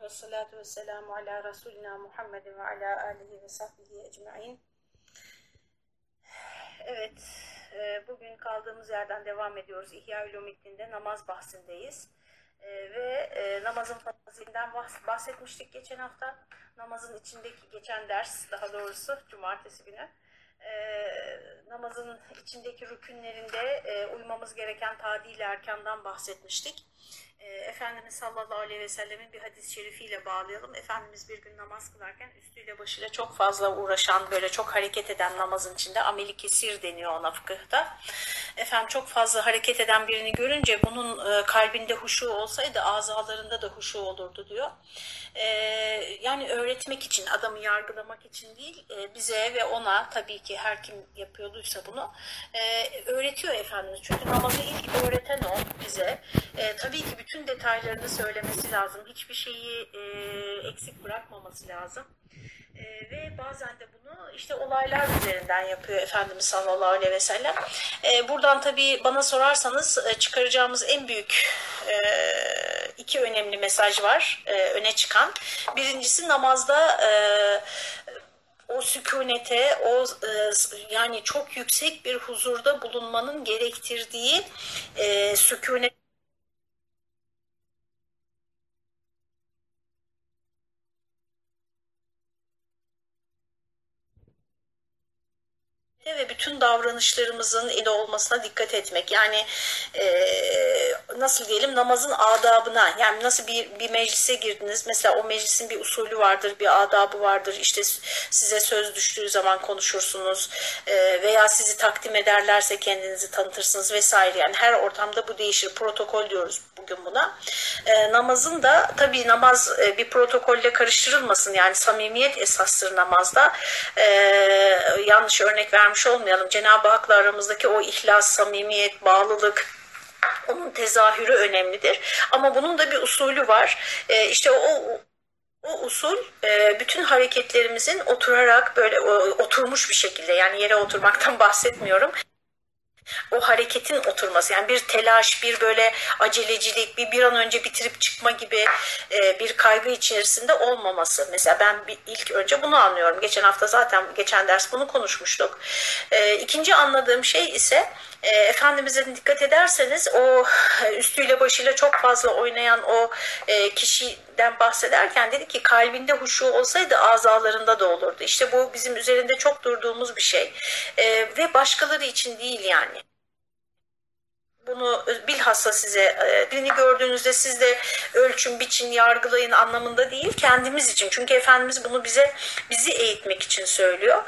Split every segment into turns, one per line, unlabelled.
ve salatu ve selamu ala Resulina Muhammedin ve ala alihi ve sahbihi ecma'in. Evet, e, bugün kaldığımız yerden devam ediyoruz. İhya Ulumiddin'de namaz bahsindeyiz. E, ve e, namazın fazilinden bahsetmiştik geçen hafta. Namazın içindeki geçen ders, daha doğrusu cumartesi günü. namazın içindeki rükünlerinde uymamız gereken tadil erkandan bahsetmiştik. E, Efendimiz sallallahu aleyhi ve sellemin bir hadis-i şerifiyle bağlayalım. Efendimiz bir gün namaz kılarken üstüyle başıyla çok fazla uğraşan, böyle çok hareket eden namazın içinde ameli kesir deniyor ona fıkıhta. Efendim çok fazla hareket eden birini görünce bunun e, kalbinde huşu olsaydı azalarında da huşu olurdu diyor. E, yani öğretmek için, adamı yargılamak için değil, e, bize ve ona tabii ki her kim yapıyorduysa bunu e, öğretiyor Efendimiz. Çünkü namazı ilk öğreten o bize. E, tabii ki bütün detaylarını söylemesi lazım. Hiçbir şeyi e, eksik bırakmaması lazım. E, ve bazen de bunu işte olaylar üzerinden yapıyor Efendimiz sallallahu aleyhi ve sellem. E, buradan tabii bana sorarsanız e, çıkaracağımız en büyük e, iki önemli mesaj var e, öne çıkan. Birincisi namazda e, o sükunete, o e, yani çok yüksek bir huzurda bulunmanın gerektirdiği e, sükunet ve bütün davranışlarımızın ile olmasına dikkat etmek. Yani e, nasıl diyelim namazın adabına yani nasıl bir, bir meclise girdiniz mesela o meclisin bir usulü vardır bir adabı vardır işte size söz düştüğü zaman konuşursunuz e, veya sizi takdim ederlerse kendinizi tanıtırsınız vesaire yani her ortamda bu değişir protokol diyoruz bugün buna. E, namazın da tabii namaz e, bir protokolle karıştırılmasın yani samimiyet esastır namazda. E, yanlış örnek vermiş olmayalım. Cenab-ı Hak'la aramızdaki o ihlas, samimiyet, bağlılık, onun tezahürü önemlidir. Ama bunun da bir usulü var. E, işte o o usul e, bütün hareketlerimizin oturarak böyle oturmuş bir şekilde yani yere oturmaktan bahsetmiyorum o hareketin oturması yani bir telaş, bir böyle acelecilik, bir bir an önce bitirip çıkma gibi e, bir kaygı içerisinde olmaması. Mesela ben bir, ilk önce bunu anlıyorum. Geçen hafta zaten geçen ders bunu konuşmuştuk. E, ikinci anladığım şey ise e, Efendimiz'e dikkat ederseniz o üstüyle başıyla çok fazla oynayan o e, kişiden bahsederken dedi ki kalbinde huşu olsaydı azalarında da olurdu. İşte bu bizim üzerinde çok durduğumuz bir şey e, ve başkaları için değil yani bunu bilhassa size e, birini gördüğünüzde siz de ölçün, biçin, yargılayın anlamında değil kendimiz için. Çünkü Efendimiz bunu bize bizi eğitmek için söylüyor.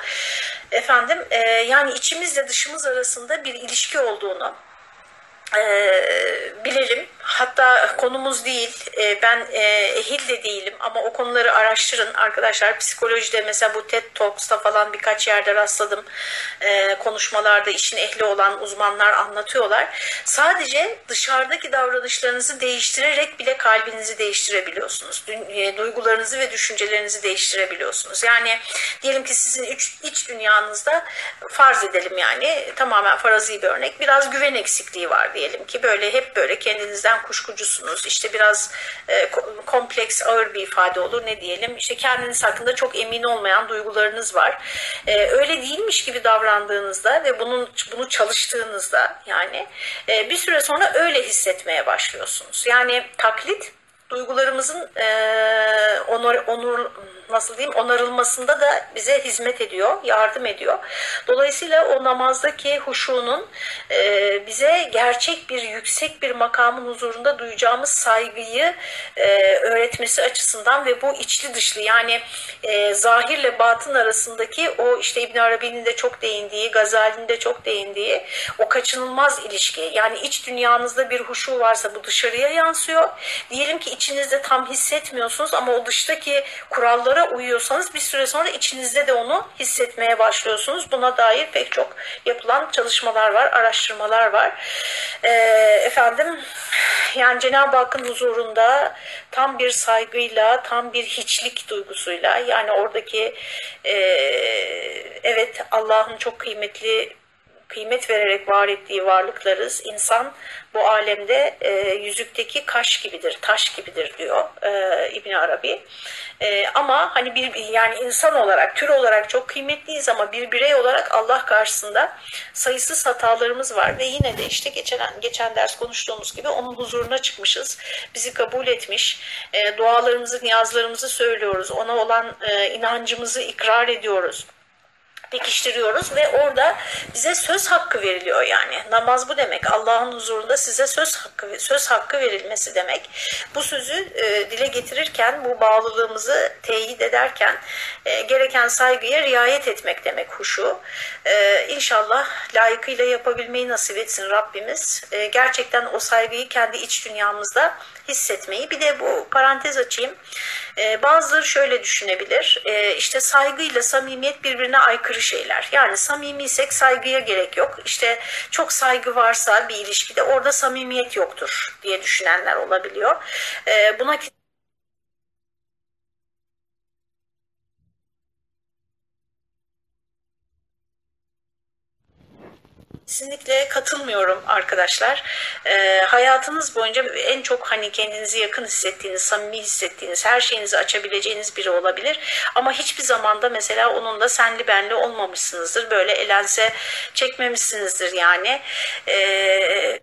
Efendim e, yani içimizle dışımız arasında bir ilişki olduğunu e, bilelim. Hatta konumuz değil, e, ben e, ehil de değilim ama o konuları araştırın. Arkadaşlar psikolojide mesela bu TED Talks'ta falan birkaç yerde rastladım. E, konuşmalarda işin ehli olan uzmanlar anlatıyorlar. Sadece dışarıdaki davranışlarınızı değiştirerek bile kalbinizi değiştirebiliyorsunuz. E, duygularınızı ve düşüncelerinizi değiştirebiliyorsunuz. Yani diyelim ki sizin iç dünyanızda farz edelim yani tamamen farazi bir örnek biraz güven eksikliği var diyelim ki böyle hep böyle kendinizden kuşkucusunuz. İşte biraz e, kompleks ağır bir ifade olur ne diyelim. İşte kendiniz hakkında çok emin olmayan duygularınız var. E, öyle değilmiş gibi davrandığınızda ve bunun bunu çalıştığınızda yani e, bir süre sonra öyle hissetmeye başlıyorsunuz. Yani taklit duygularımızın e, onur, onur nasıl diyeyim onarılmasında da bize hizmet ediyor, yardım ediyor. Dolayısıyla o namazdaki huşunun e, bize gerçek bir yüksek bir makamın huzurunda duyacağımız saygıyı e, öğretmesi açısından ve bu içli dışlı yani e, zahirle batın arasındaki o işte İbn Arabi'nin de çok değindiği, Gazali'nin de çok değindiği o kaçınılmaz ilişki. Yani iç dünyanızda bir huşu varsa bu dışarıya yansıyor. Diyelim ki içinizde tam hissetmiyorsunuz ama o dıştaki kuralları kurallara uyuyorsanız bir süre sonra içinizde de onu hissetmeye başlıyorsunuz. Buna dair pek çok yapılan çalışmalar var, araştırmalar var. E, efendim yani Cenab-ı Hakk'ın huzurunda tam bir saygıyla, tam bir hiçlik duygusuyla yani oradaki e, evet Allah'ın çok kıymetli kıymet vererek var ettiği varlıklarız. İnsan bu alemde e, yüzükteki kaş gibidir, taş gibidir diyor e, İbn Arabi. E, ama hani bir yani insan olarak, tür olarak çok kıymetliyiz ama bir birey olarak Allah karşısında sayısız hatalarımız var ve yine de işte geçen geçen ders konuştuğumuz gibi onun huzuruna çıkmışız. Bizi kabul etmiş, e, dualarımızı, niyazlarımızı söylüyoruz. Ona olan e, inancımızı ikrar ediyoruz pekiştiriyoruz ve orada bize söz hakkı veriliyor yani. Namaz bu demek. Allah'ın huzurunda size söz hakkı söz hakkı verilmesi demek. Bu sözü e, dile getirirken bu bağlılığımızı teyit ederken e, gereken saygıya riayet etmek demek huşu. E, inşallah layıkıyla yapabilmeyi nasip etsin Rabbimiz. E, gerçekten o saygıyı kendi iç dünyamızda hissetmeyi. Bir de bu parantez açayım. Ee, bazıları şöyle düşünebilir. Ee, işte saygıyla samimiyet birbirine aykırı şeyler. Yani samimiysek saygıya gerek yok. İşte çok saygı varsa bir ilişkide orada samimiyet yoktur diye düşünenler olabiliyor. Ee, buna Kesinlikle katılmıyorum arkadaşlar. E, hayatınız boyunca en çok hani kendinizi yakın hissettiğiniz, samimi hissettiğiniz, her şeyinizi açabileceğiniz biri olabilir. Ama hiçbir zamanda mesela onunla senli benli olmamışsınızdır. Böyle elense çekmemişsinizdir yani. E,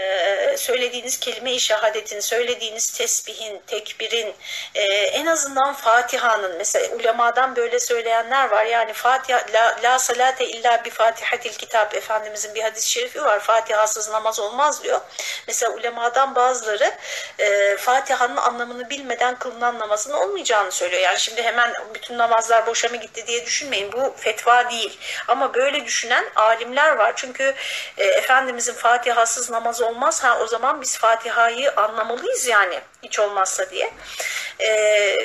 uh, söylediğiniz kelime-i şehadetin, söylediğiniz tesbihin, tekbirin, e, en azından Fatiha'nın, mesela ulemadan böyle söyleyenler var. Yani Fatiha, la, la salate illa bi fatihatil kitap, Efendimizin bir hadis-i şerifi var. Fatihasız namaz olmaz diyor. Mesela ulemadan bazıları e, Fatiha'nın anlamını bilmeden kılınan namazın olmayacağını söylüyor. Yani şimdi hemen bütün namazlar boşa mı gitti diye düşünmeyin. Bu fetva değil. Ama böyle düşünen alimler var. Çünkü e, Efendimizin Fatihasız namaz olmaz. Ha o zaman biz Fatiha'yı anlamalıyız yani hiç olmazsa diye. Ee,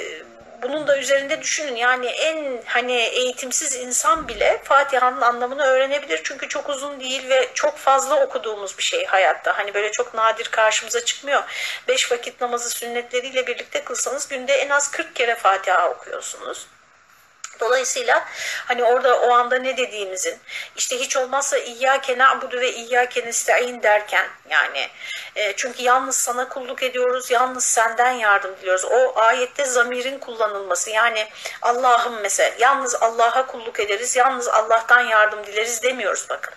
bunun da üzerinde düşünün yani en hani eğitimsiz insan bile Fatiha'nın anlamını öğrenebilir çünkü çok uzun değil ve çok fazla okuduğumuz bir şey hayatta. Hani böyle çok nadir karşımıza çıkmıyor. Beş vakit namazı sünnetleriyle birlikte kılsanız günde en az 40 kere Fatiha okuyorsunuz. Dolayısıyla hani orada o anda ne dediğimizin işte hiç olmazsa İyyâke na'budu ve İyyâke nesta'in derken yani e, çünkü yalnız sana kulluk ediyoruz, yalnız senden yardım diliyoruz. O ayette zamirin kullanılması yani Allah'ım mesela yalnız Allah'a kulluk ederiz, yalnız Allah'tan yardım dileriz demiyoruz bakın.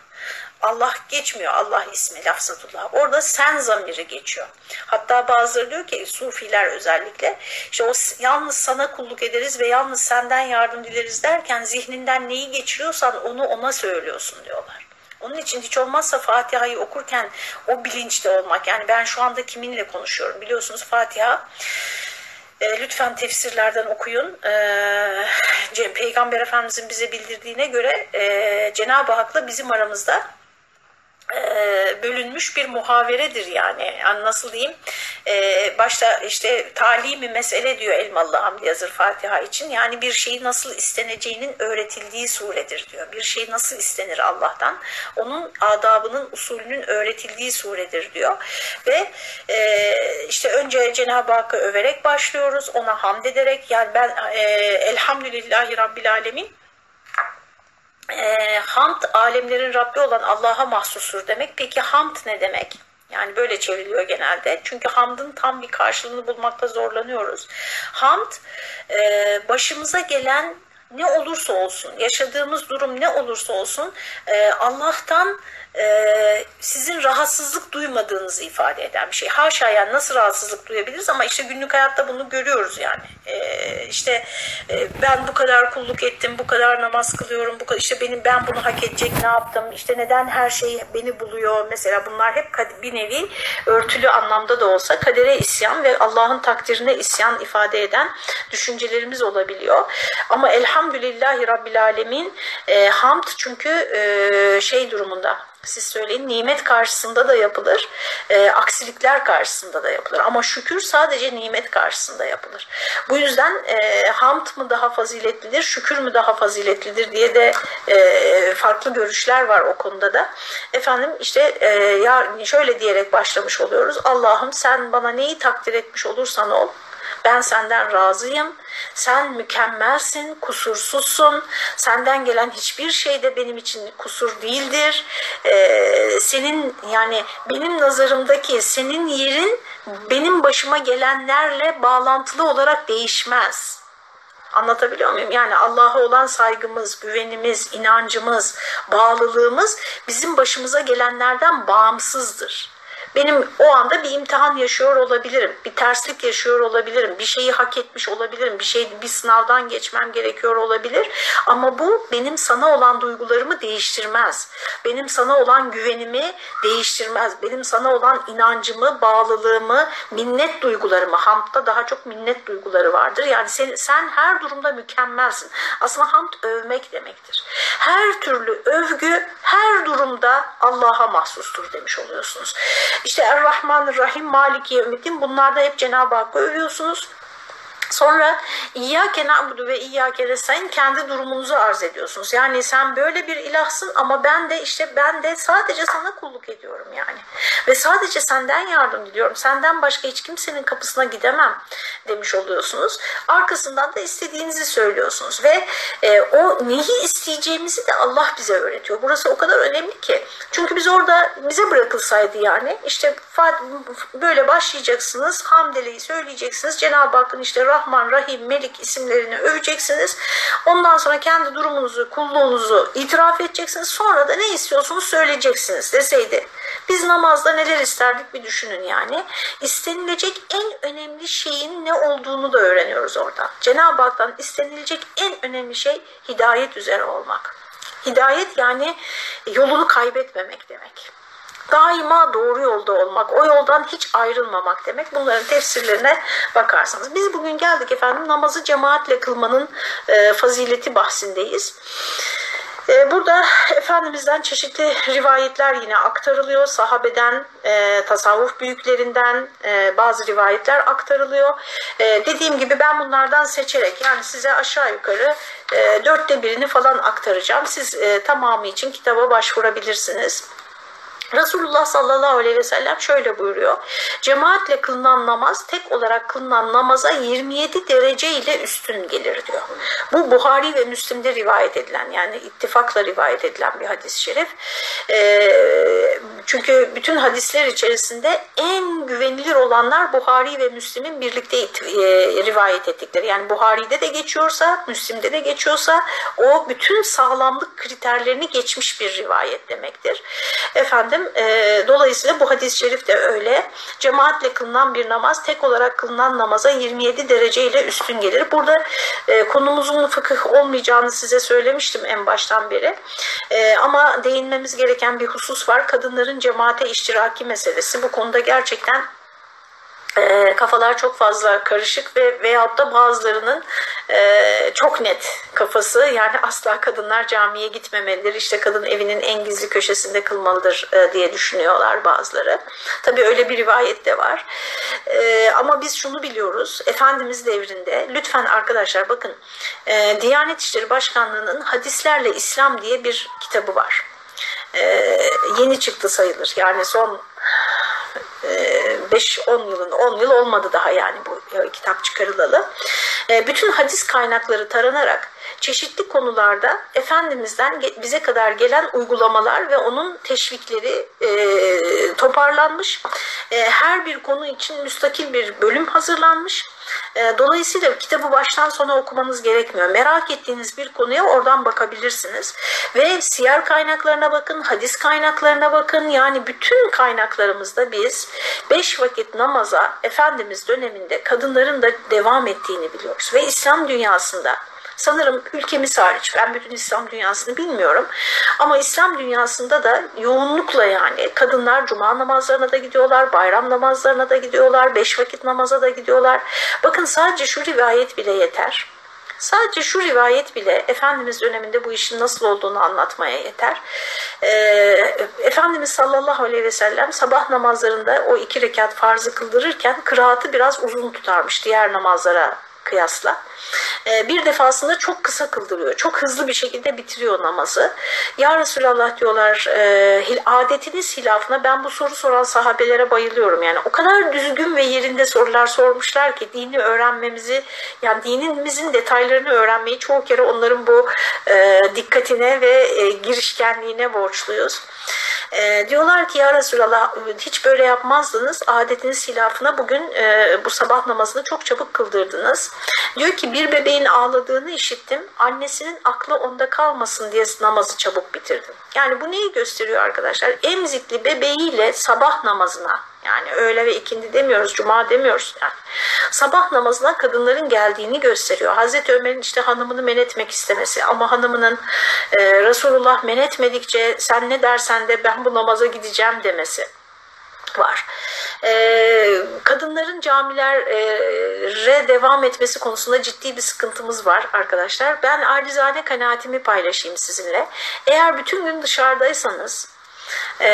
Allah geçmiyor Allah ismi lafzatullah. Orada sen zamiri geçiyor. Hatta bazıları diyor ki sufiler özellikle işte o yalnız sana kulluk ederiz ve yalnız senden yardım dileriz derken zihninden neyi geçiriyorsan onu ona söylüyorsun diyorlar. Onun için hiç olmazsa Fatiha'yı okurken o bilinçte olmak. Yani ben şu anda kiminle konuşuyorum biliyorsunuz Fatiha e, lütfen tefsirlerden okuyun. E, Peygamber Efendimizin bize bildirdiğine göre e, Cenab-ı Hak'la bizim aramızda bölünmüş bir muhaveredir yani. yani nasıl diyeyim? E, başta işte talimi mesele diyor Elmalı Hamdi Yazır Fatiha için. Yani bir şeyi nasıl isteneceğinin öğretildiği suredir diyor. Bir şey nasıl istenir Allah'tan? Onun adabının usulünün öğretildiği suredir diyor. Ve e, işte önce Cenab-ı Hakk'ı överek başlıyoruz ona hamd ederek. Yani ben e, elhamdülillahi Rabbil Alemin e, hamd alemlerin Rabbi olan Allah'a mahsustur demek. Peki hamd ne demek? Yani böyle çevriliyor genelde. Çünkü hamdın tam bir karşılığını bulmakta zorlanıyoruz. Hamd e, başımıza gelen ne olursa olsun, yaşadığımız durum ne olursa olsun e, Allah'tan e, sizin rahatsızlık duymadığınızı ifade eden bir şey. Haşa yani nasıl rahatsızlık duyabiliriz ama işte günlük hayatta bunu görüyoruz yani. E, işte e, ben bu kadar kulluk ettim, bu kadar namaz kılıyorum, bu kadar, işte benim ben bunu hak edecek ne yaptım, işte neden her şey beni buluyor mesela bunlar hep bir nevi örtülü anlamda da olsa kadere isyan ve Allah'ın takdirine isyan ifade eden düşüncelerimiz olabiliyor. Ama elhamdülillahi Rabbil Alemin e, hamd çünkü e, şey durumunda siz söyleyin nimet karşısında da yapılır, e, aksilikler karşısında da yapılır. Ama şükür sadece nimet karşısında yapılır. Bu yüzden e, hamd mı daha faziletlidir, şükür mü daha faziletlidir diye de e, farklı görüşler var o konuda da. Efendim işte e, ya şöyle diyerek başlamış oluyoruz. Allah'ım sen bana neyi takdir etmiş olursan ol. Ben senden razıyım. Sen mükemmelsin, kusursuzsun. Senden gelen hiçbir şey de benim için kusur değildir. Ee, senin yani benim nazarımdaki senin yerin benim başıma gelenlerle bağlantılı olarak değişmez. Anlatabiliyor muyum? Yani Allah'a olan saygımız, güvenimiz, inancımız, bağlılığımız bizim başımıza gelenlerden bağımsızdır. Benim o anda bir imtihan yaşıyor olabilirim, bir terslik yaşıyor olabilirim, bir şeyi hak etmiş olabilirim, bir şey bir sınavdan geçmem gerekiyor olabilir. Ama bu benim sana olan duygularımı değiştirmez. Benim sana olan güvenimi değiştirmez. Benim sana olan inancımı, bağlılığımı, minnet duygularımı, hamdta daha çok minnet duyguları vardır. Yani sen, sen her durumda mükemmelsin. Aslında hamd övmek demektir. Her türlü övgü her durumda Allah'a mahsustur demiş oluyorsunuz. İşte Er-Rahman, Rahim, Maliki Yevmiddin bunlarda hep Cenab-ı Hakk'ı övüyorsunuz. Sonra İyyâke na'budu ve İyyâke nestaîn kendi durumunuzu arz ediyorsunuz. Yani sen böyle bir ilahsın ama ben de işte ben de sadece sana kulluk ediyorum yani. Ve sadece senden yardım diliyorum. Senden başka hiç kimsenin kapısına gidemem demiş oluyorsunuz. Arkasından da istediğinizi söylüyorsunuz. Ve e, o neyi isteyeceğimizi de Allah bize öğretiyor. Burası o kadar önemli ki. Çünkü biz orada bize bırakılsaydı yani işte böyle başlayacaksınız. Hamdeleyi söyleyeceksiniz. Cenab-ı Hakk'ın işte Rahman, Rahim, Melik isimlerini öveceksiniz. Ondan sonra kendi durumunuzu, kulluğunuzu itiraf edeceksiniz. Sonra da ne istiyorsunuz söyleyeceksiniz deseydi. Biz namazda neler isterdik bir düşünün yani. İstenilecek en önemli şeyin ne olduğunu da öğreniyoruz orada. Cenab-ı Hak'tan istenilecek en önemli şey hidayet üzere olmak. Hidayet yani yolunu kaybetmemek demek daima doğru yolda olmak, o yoldan hiç ayrılmamak demek. Bunların tefsirlerine bakarsanız. Biz bugün geldik efendim namazı cemaatle kılmanın e, fazileti bahsindeyiz. E, burada Efendimiz'den çeşitli rivayetler yine aktarılıyor. Sahabeden, e, tasavvuf büyüklerinden e, bazı rivayetler aktarılıyor. E, dediğim gibi ben bunlardan seçerek yani size aşağı yukarı e, dörtte birini falan aktaracağım. Siz e, tamamı için kitaba başvurabilirsiniz. Resulullah sallallahu aleyhi ve sellem şöyle buyuruyor. Cemaatle kılınan namaz tek olarak kılınan namaza 27 derece ile üstün gelir diyor. Bu Buhari ve Müslim'de rivayet edilen yani ittifakla rivayet edilen bir hadis-i şerif. Ee, çünkü bütün hadisler içerisinde en güvenilir olanlar Buhari ve Müslim'in birlikte e, rivayet ettikleri. Yani Buhari'de de geçiyorsa, Müslim'de de geçiyorsa o bütün sağlamlık kriterlerini geçmiş bir rivayet demektir. Efendim efendim. E, dolayısıyla bu hadis-i şerif de öyle. Cemaatle kılınan bir namaz tek olarak kılınan namaza 27 derece ile üstün gelir. Burada e, konumuzun fıkıh olmayacağını size söylemiştim en baştan beri. E, ama değinmemiz gereken bir husus var. Kadınların cemaate iştiraki meselesi. Bu konuda gerçekten e, kafalar çok fazla karışık ve veyahut da bazılarının e, çok net kafası yani asla kadınlar camiye gitmemelidir işte kadın evinin en gizli köşesinde kılmalıdır e, diye düşünüyorlar bazıları. Tabii öyle bir rivayet de var. E, ama biz şunu biliyoruz Efendimiz devrinde lütfen arkadaşlar bakın e, Diyanet İşleri Başkanlığı'nın Hadislerle İslam diye bir kitabı var. E, yeni çıktı sayılır yani son 5-10 ee, yılın 10 yıl olmadı daha yani bu kitap çıkarılalı. Ee, bütün hadis kaynakları taranarak çeşitli konularda Efendimiz'den bize kadar gelen uygulamalar ve onun teşvikleri e, toparlanmış. E, her bir konu için müstakil bir bölüm hazırlanmış. E, dolayısıyla kitabı baştan sona okumanız gerekmiyor. Merak ettiğiniz bir konuya oradan bakabilirsiniz. Ve siyer kaynaklarına bakın, hadis kaynaklarına bakın. Yani bütün kaynaklarımızda biz beş vakit namaza Efendimiz döneminde kadınların da devam ettiğini biliyoruz. Ve İslam dünyasında Sanırım ülkemiz hariç ben bütün İslam dünyasını bilmiyorum ama İslam dünyasında da yoğunlukla yani kadınlar cuma namazlarına da gidiyorlar, bayram namazlarına da gidiyorlar, beş vakit namaza da gidiyorlar. Bakın sadece şu rivayet bile yeter. Sadece şu rivayet bile Efendimiz döneminde bu işin nasıl olduğunu anlatmaya yeter. E, Efendimiz sallallahu aleyhi ve sellem sabah namazlarında o iki rekat farzı kıldırırken kıraatı biraz uzun tutarmış diğer namazlara kıyasla. Ee, bir defasında çok kısa kıldırıyor. Çok hızlı bir şekilde bitiriyor namazı. Ya Resulallah diyorlar e, adetiniz hilafına ben bu soru soran sahabelere bayılıyorum. Yani o kadar düzgün ve yerinde sorular sormuşlar ki dini öğrenmemizi yani dinimizin detaylarını öğrenmeyi çoğu kere onların bu e, dikkatine ve e, girişkenliğine borçluyuz. E, diyorlar ki ya Resulallah hiç böyle yapmazdınız. Adetiniz hilafına bugün e, bu sabah namazını çok çabuk kıldırdınız. Diyor ki bir bebeğin ağladığını işittim. Annesinin aklı onda kalmasın diye namazı çabuk bitirdim. Yani bu neyi gösteriyor arkadaşlar? Emzikli bebeğiyle sabah namazına yani öğle ve ikindi demiyoruz, cuma demiyoruz. Yani sabah namazına kadınların geldiğini gösteriyor. Hazreti Ömer'in işte hanımını men etmek istemesi ama hanımının e, Resulullah men etmedikçe sen ne dersen de ben bu namaza gideceğim demesi var. Ee, kadınların camilere devam etmesi konusunda ciddi bir sıkıntımız var arkadaşlar. Ben acizane kanaatimi paylaşayım sizinle. Eğer bütün gün dışarıdaysanız ee,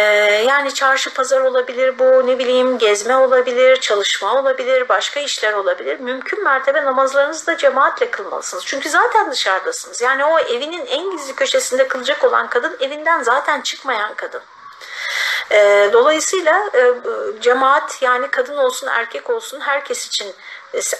yani çarşı pazar olabilir bu ne bileyim gezme olabilir, çalışma olabilir, başka işler olabilir. Mümkün mertebe namazlarınızı da cemaatle kılmalısınız. Çünkü zaten dışarıdasınız. Yani o evinin en gizli köşesinde kılacak olan kadın evinden zaten çıkmayan kadın. E, dolayısıyla e, cemaat yani kadın olsun erkek olsun herkes için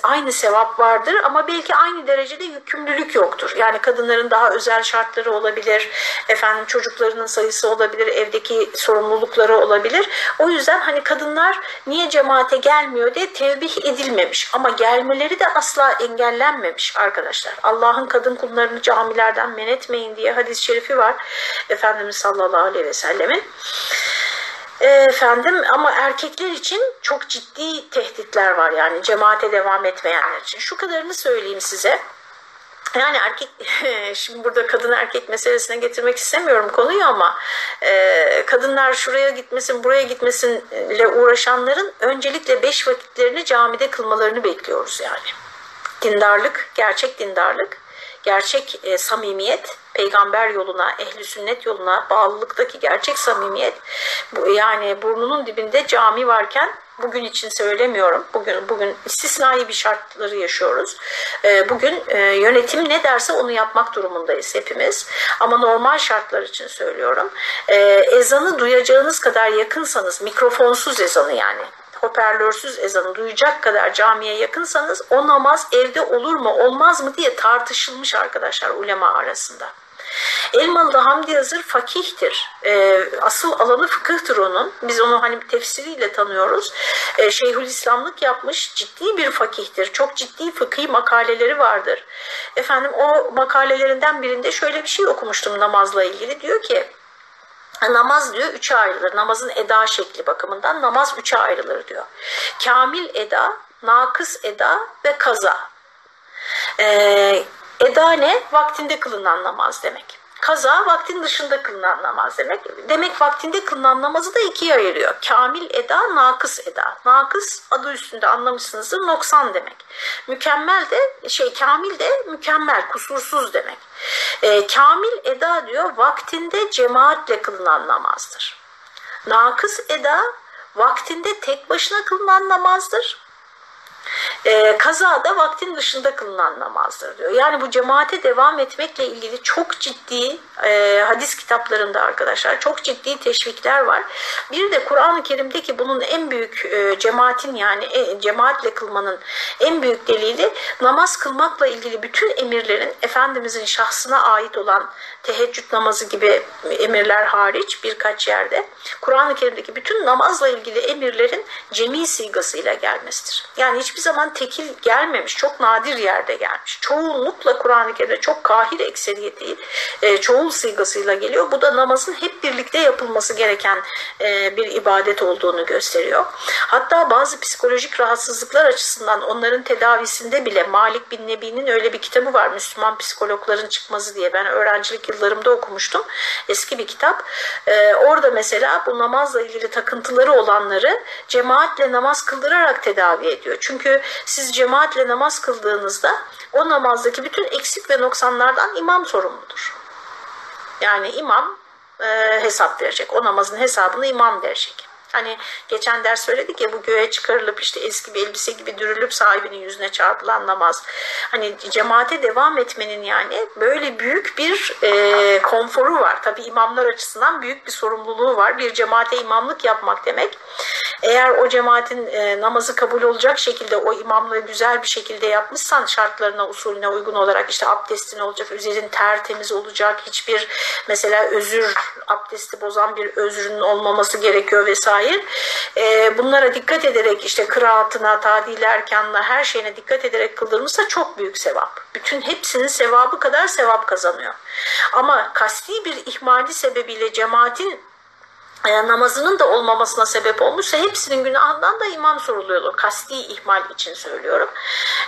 aynı sevap vardır ama belki aynı derecede yükümlülük yoktur. Yani kadınların daha özel şartları olabilir, efendim çocuklarının sayısı olabilir, evdeki sorumlulukları olabilir. O yüzden hani kadınlar niye cemaate gelmiyor diye tevbih edilmemiş ama gelmeleri de asla engellenmemiş arkadaşlar. Allah'ın kadın kullarını camilerden men etmeyin diye hadis-i şerifi var Efendimiz sallallahu aleyhi ve sellemin. Efendim ama erkekler için çok ciddi tehditler var yani cemaate devam etmeyenler için. Şu kadarını söyleyeyim size. Yani erkek, şimdi burada kadın erkek meselesine getirmek istemiyorum konuyu ama e, kadınlar şuraya gitmesin buraya gitmesinle uğraşanların öncelikle beş vakitlerini camide kılmalarını bekliyoruz yani. Dindarlık, gerçek dindarlık, gerçek e, samimiyet peygamber yoluna, ehli sünnet yoluna bağlılıktaki gerçek samimiyet yani burnunun dibinde cami varken bugün için söylemiyorum. Bugün bugün istisnai bir şartları yaşıyoruz. Ee, bugün e, yönetim ne derse onu yapmak durumundayız hepimiz. Ama normal şartlar için söylüyorum. Ee, ezanı duyacağınız kadar yakınsanız, mikrofonsuz ezanı yani hoparlörsüz ezanı duyacak kadar camiye yakınsanız o namaz evde olur mu olmaz mı diye tartışılmış arkadaşlar ulema arasında. Elmalı Hamdi Yazır fakihtir. E, asıl alanı fıkıhtır onun. Biz onu hani tefsiriyle tanıyoruz. E, Şeyhülislamlık yapmış ciddi bir fakihtir. Çok ciddi fıkhi makaleleri vardır. Efendim o makalelerinden birinde şöyle bir şey okumuştum namazla ilgili. Diyor ki Namaz diyor üçe ayrılır. Namazın eda şekli bakımından namaz üçe ayrılır diyor. Kamil eda, nakıs eda ve kaza. Ee, eda ne? Vaktinde kılınan namaz demek. Kaza vaktin dışında kılınan namaz demek. Demek vaktinde kılınan namazı da ikiye ayırıyor. Kamil eda, nakıs eda. Nakıs adı üstünde anlamışsınızdır noksan demek. Mükemmel de şey kamil de mükemmel, kusursuz demek. E, kamil eda diyor vaktinde cemaatle kılınan namazdır. Nakıs eda vaktinde tek başına kılınan namazdır e, kaza da vaktin dışında kılınan namazdır diyor. Yani bu cemaate devam etmekle ilgili çok ciddi e, hadis kitaplarında arkadaşlar çok ciddi teşvikler var. Bir de Kur'an-ı Kerim'deki bunun en büyük e, cemaatin yani e, cemaatle kılmanın en büyük delili namaz kılmakla ilgili bütün emirlerin Efendimizin şahsına ait olan teheccüd namazı gibi emirler hariç birkaç yerde Kur'an-ı Kerim'deki bütün namazla ilgili emirlerin cemi sigasıyla gelmesidir. Yani hiçbir zaman tekil gelmemiş. Çok nadir yerde gelmiş. Çoğunlukla Kur'an-ı Kerim'de çok kahir ekseriyeti e, çoğul sigasıyla geliyor. Bu da namazın hep birlikte yapılması gereken e, bir ibadet olduğunu gösteriyor. Hatta bazı psikolojik rahatsızlıklar açısından onların tedavisinde bile Malik bin Nebi'nin öyle bir kitabı var. Müslüman psikologların çıkmazı diye. Ben öğrencilik yıllarımda okumuştum. Eski bir kitap. E, orada mesela bu namazla ilgili takıntıları olanları cemaatle namaz kıldırarak tedavi ediyor. Çünkü siz cemaatle namaz kıldığınızda o namazdaki bütün eksik ve noksanlardan imam sorumludur. Yani imam e, hesap verecek. O namazın hesabını imam verecek. Hani geçen ders söyledik ya bu göğe çıkarılıp işte eski bir elbise gibi dürülüp sahibinin yüzüne çarpılan namaz. Hani cemaate devam etmenin yani böyle büyük bir e, konforu var. Tabi imamlar açısından büyük bir sorumluluğu var. Bir cemaate imamlık yapmak demek. Eğer o cemaatin e, namazı kabul olacak şekilde o imamlığı güzel bir şekilde yapmışsan şartlarına, usulüne uygun olarak işte abdestin olacak, üzerin tertemiz olacak, hiçbir mesela özür, abdesti bozan bir özrün olmaması gerekiyor vesaire dair e, bunlara dikkat ederek işte kıraatına, tadil erkanına her şeyine dikkat ederek kıldırmışsa çok büyük sevap. Bütün hepsinin sevabı kadar sevap kazanıyor. Ama kasti bir ihmali sebebiyle cemaatin e, namazının da olmamasına sebep olmuşsa hepsinin günahından da imam soruluyor. Kasti ihmal için söylüyorum.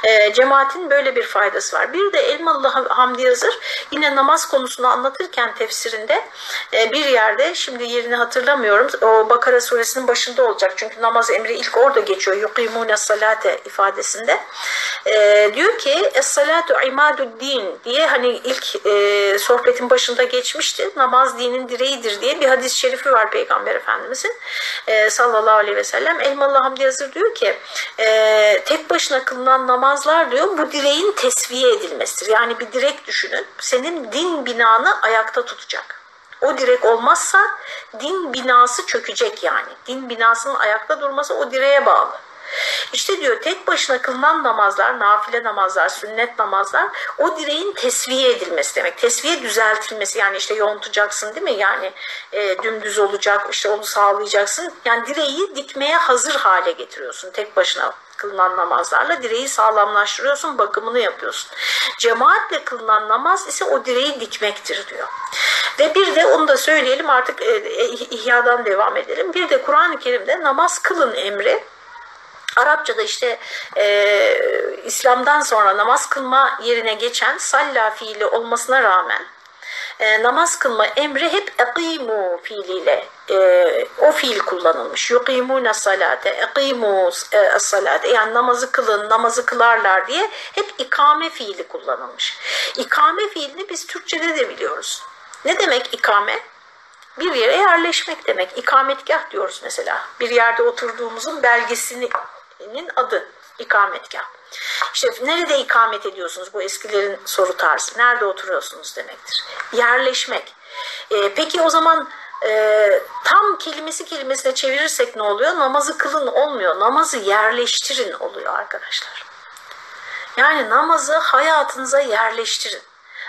E, cemaatin böyle bir faydası var. Bir de Elmalı Hamdi Yazır yine namaz konusunu anlatırken tefsirinde e, bir yerde şimdi yerini hatırlamıyorum. O Bakara suresinin başında olacak. Çünkü namaz emri ilk orada geçiyor. Yukimune salate ifadesinde. E, diyor ki Es-salatu imadud din diye hani ilk e, sohbetin başında geçmişti. Namaz dinin direğidir diye bir hadis-i şerifi var Peygamber Peygamber Efendimizin e, sallallahu aleyhi ve sellem Elmalı Hamdi Yazır diyor ki e, tek başına kılınan namazlar diyor bu direğin tesviye edilmesidir. Yani bir direk düşünün senin din binanı ayakta tutacak. O direk olmazsa din binası çökecek yani. Din binasının ayakta durması o direğe bağlı. İşte diyor tek başına kılınan namazlar, nafile namazlar, sünnet namazlar o direğin tesviye edilmesi demek. Tesviye düzeltilmesi yani işte yontacaksın değil mi? Yani e, dümdüz olacak işte onu sağlayacaksın. Yani direği dikmeye hazır hale getiriyorsun tek başına kılınan namazlarla direği sağlamlaştırıyorsun, bakımını yapıyorsun. Cemaatle kılınan namaz ise o direği dikmektir diyor. Ve bir de onu da söyleyelim artık e, e, İhya'dan devam edelim. Bir de Kur'an-ı Kerim'de namaz kılın emri Arapçada işte e, İslam'dan sonra namaz kılma yerine geçen salla fiili olmasına rağmen e, namaz kılma emri hep eqimu fiiliyle e, o fiil kullanılmış. Yukimune salate, eqimu e, salate yani namazı kılın, namazı kılarlar diye hep ikame fiili kullanılmış. İkame fiilini biz Türkçe'de de biliyoruz. Ne demek ikame? Bir yere yerleşmek demek. İkametgah diyoruz mesela. Bir yerde oturduğumuzun belgesini nin adı ikametgah. İşte nerede ikamet ediyorsunuz bu eskilerin soru tarzı? Nerede oturuyorsunuz demektir. Yerleşmek. E, peki o zaman e, tam kelimesi kelimesine çevirirsek ne oluyor? Namazı kılın olmuyor. Namazı yerleştirin oluyor arkadaşlar. Yani namazı hayatınıza yerleştirin.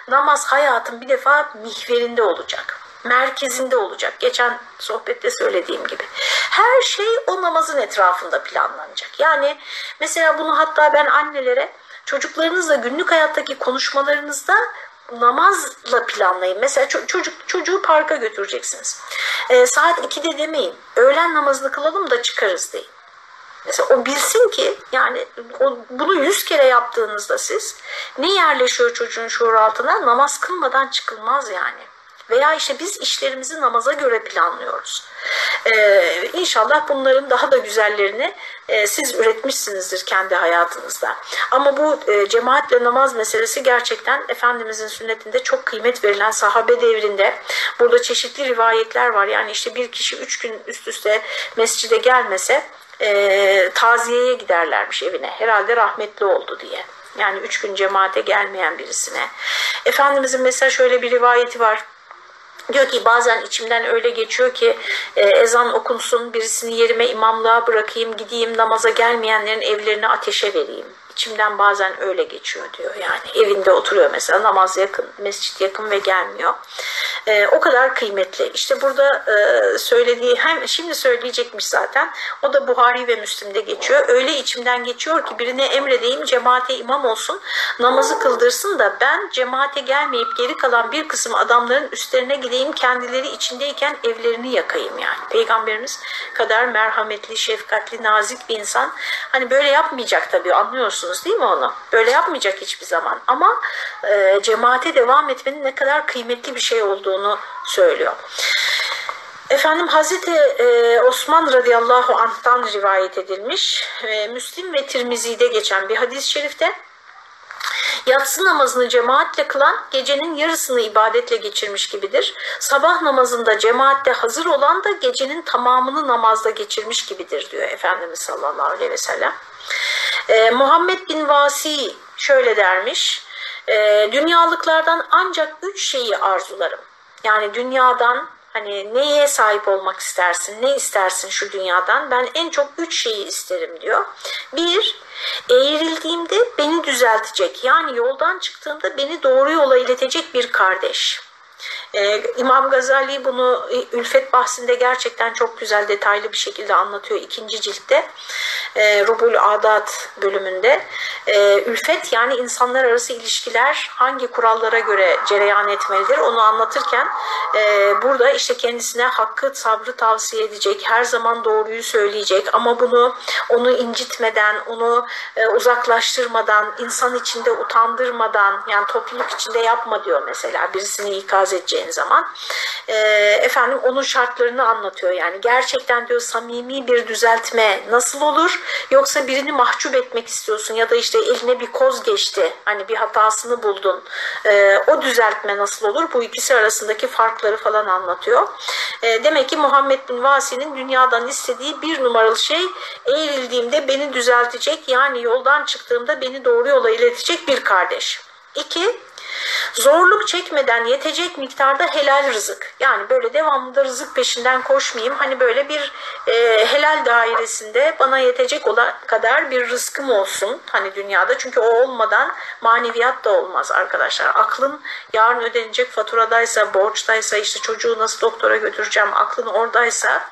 Namaz hayatın bir defa mihverinde olacak merkezinde olacak. Geçen sohbette söylediğim gibi. Her şey o namazın etrafında planlanacak. Yani mesela bunu hatta ben annelere çocuklarınızla günlük hayattaki konuşmalarınızda namazla planlayın. Mesela çocuk çocuğu parka götüreceksiniz. E, saat 2'de demeyin. Öğlen namazını kılalım da çıkarız deyin. Mesela o bilsin ki yani o, bunu yüz kere yaptığınızda siz ne yerleşiyor çocuğun şuur altına? Namaz kılmadan çıkılmaz yani. Veya işte biz işlerimizi namaza göre planlıyoruz. Ee, inşallah bunların daha da güzellerini e, siz üretmişsinizdir kendi hayatınızda. Ama bu e, cemaatle namaz meselesi gerçekten Efendimizin sünnetinde çok kıymet verilen sahabe devrinde burada çeşitli rivayetler var. Yani işte bir kişi üç gün üst üste mescide gelmese e, taziyeye giderlermiş evine. Herhalde rahmetli oldu diye. Yani üç gün cemaate gelmeyen birisine. Efendimizin mesela şöyle bir rivayeti var. Diyor ki bazen içimden öyle geçiyor ki e, ezan okunsun birisini yerime imamlığa bırakayım gideyim namaza gelmeyenlerin evlerini ateşe vereyim. İçimden bazen öyle geçiyor diyor yani evinde oturuyor mesela namaz yakın mescit yakın ve gelmiyor. E, o kadar kıymetli. İşte burada e, söylediği hem şimdi söyleyecekmiş zaten o da Buhari ve Müslim'de geçiyor. Öyle içimden geçiyor ki birine emredeyim cemaate imam olsun namazı kıldırsın da ben cemaate gelmeyip geri kalan bir kısım adamların üstlerine gideyim kendileri içindeyken evlerini yakayım yani. Peygamberimiz kadar merhametli, şefkatli, nazik bir insan. Hani böyle yapmayacak tabii anlıyorsunuz değil mi onu? Böyle yapmayacak hiçbir zaman ama e, cemaate devam etmenin ne kadar kıymetli bir şey olduğunu söylüyor. Efendim Hazreti e, Osman radıyallahu anh'tan rivayet edilmiş. E, Müslim ve Tirmizi'de geçen bir hadis-i şerifte Yatsı namazını cemaatle kılan gecenin yarısını ibadetle geçirmiş gibidir. Sabah namazında cemaatte hazır olan da gecenin tamamını namazda geçirmiş gibidir diyor Efendimiz sallallahu aleyhi ve sellem. Ee, Muhammed bin Vasi şöyle dermiş. E, dünyalıklardan ancak üç şeyi arzularım. Yani dünyadan Hani neye sahip olmak istersin, ne istersin şu dünyadan? Ben en çok üç şeyi isterim diyor. Bir, eğrildiğimde beni düzeltecek yani yoldan çıktığımda beni doğru yola iletecek bir kardeş. Ee, İmam Gazali bunu e, Ülfet bahsinde gerçekten çok güzel detaylı bir şekilde anlatıyor ikinci ciltte. E, Rubul Adat bölümünde. E, ülfet yani insanlar arası ilişkiler hangi kurallara göre cereyan etmelidir onu anlatırken e, burada işte kendisine hakkı sabrı tavsiye edecek, her zaman doğruyu söyleyecek ama bunu onu incitmeden, onu uzaklaştırmadan, insan içinde utandırmadan yani topluluk içinde yapma diyor mesela birisini ikaz edeceğin zaman. E, efendim onun şartlarını anlatıyor yani gerçekten diyor samimi bir düzeltme nasıl olur yoksa birini mahcup etmek istiyorsun ya da işte eline bir koz geçti hani bir hatasını buldun e, o düzeltme nasıl olur bu ikisi arasındaki farkları falan anlatıyor. E, demek ki Muhammed bin Vasi'nin dünyadan istediği bir numaralı şey eğrildiğimde beni düzeltecek yani yoldan çıktığımda beni doğru yola iletecek bir kardeş. İki, Zorluk çekmeden yetecek miktarda helal rızık. Yani böyle devamlı rızık peşinden koşmayayım. Hani böyle bir e, helal dairesinde bana yetecek olan kadar bir rızkım olsun. Hani dünyada çünkü o olmadan maneviyat da olmaz arkadaşlar. Aklın yarın ödenecek faturadaysa, borçtaysa, işte çocuğu nasıl doktora götüreceğim, aklın oradaysa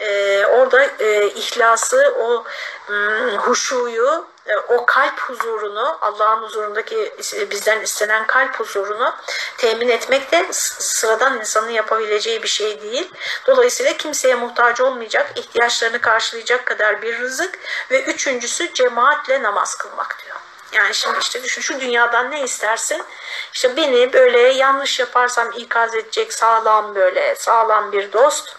e, orada e, ihlası, o ım, huşuyu e, o kalp huzurunu, Allah'ın huzurundaki bizden istenen kalp huzurunu temin etmek de sıradan insanın yapabileceği bir şey değil. Dolayısıyla kimseye muhtaç olmayacak, ihtiyaçlarını karşılayacak kadar bir rızık ve üçüncüsü cemaatle namaz kılmak diyor. Yani şimdi işte düşün şu dünyadan ne istersin? İşte beni böyle yanlış yaparsam ikaz edecek sağlam böyle sağlam bir dost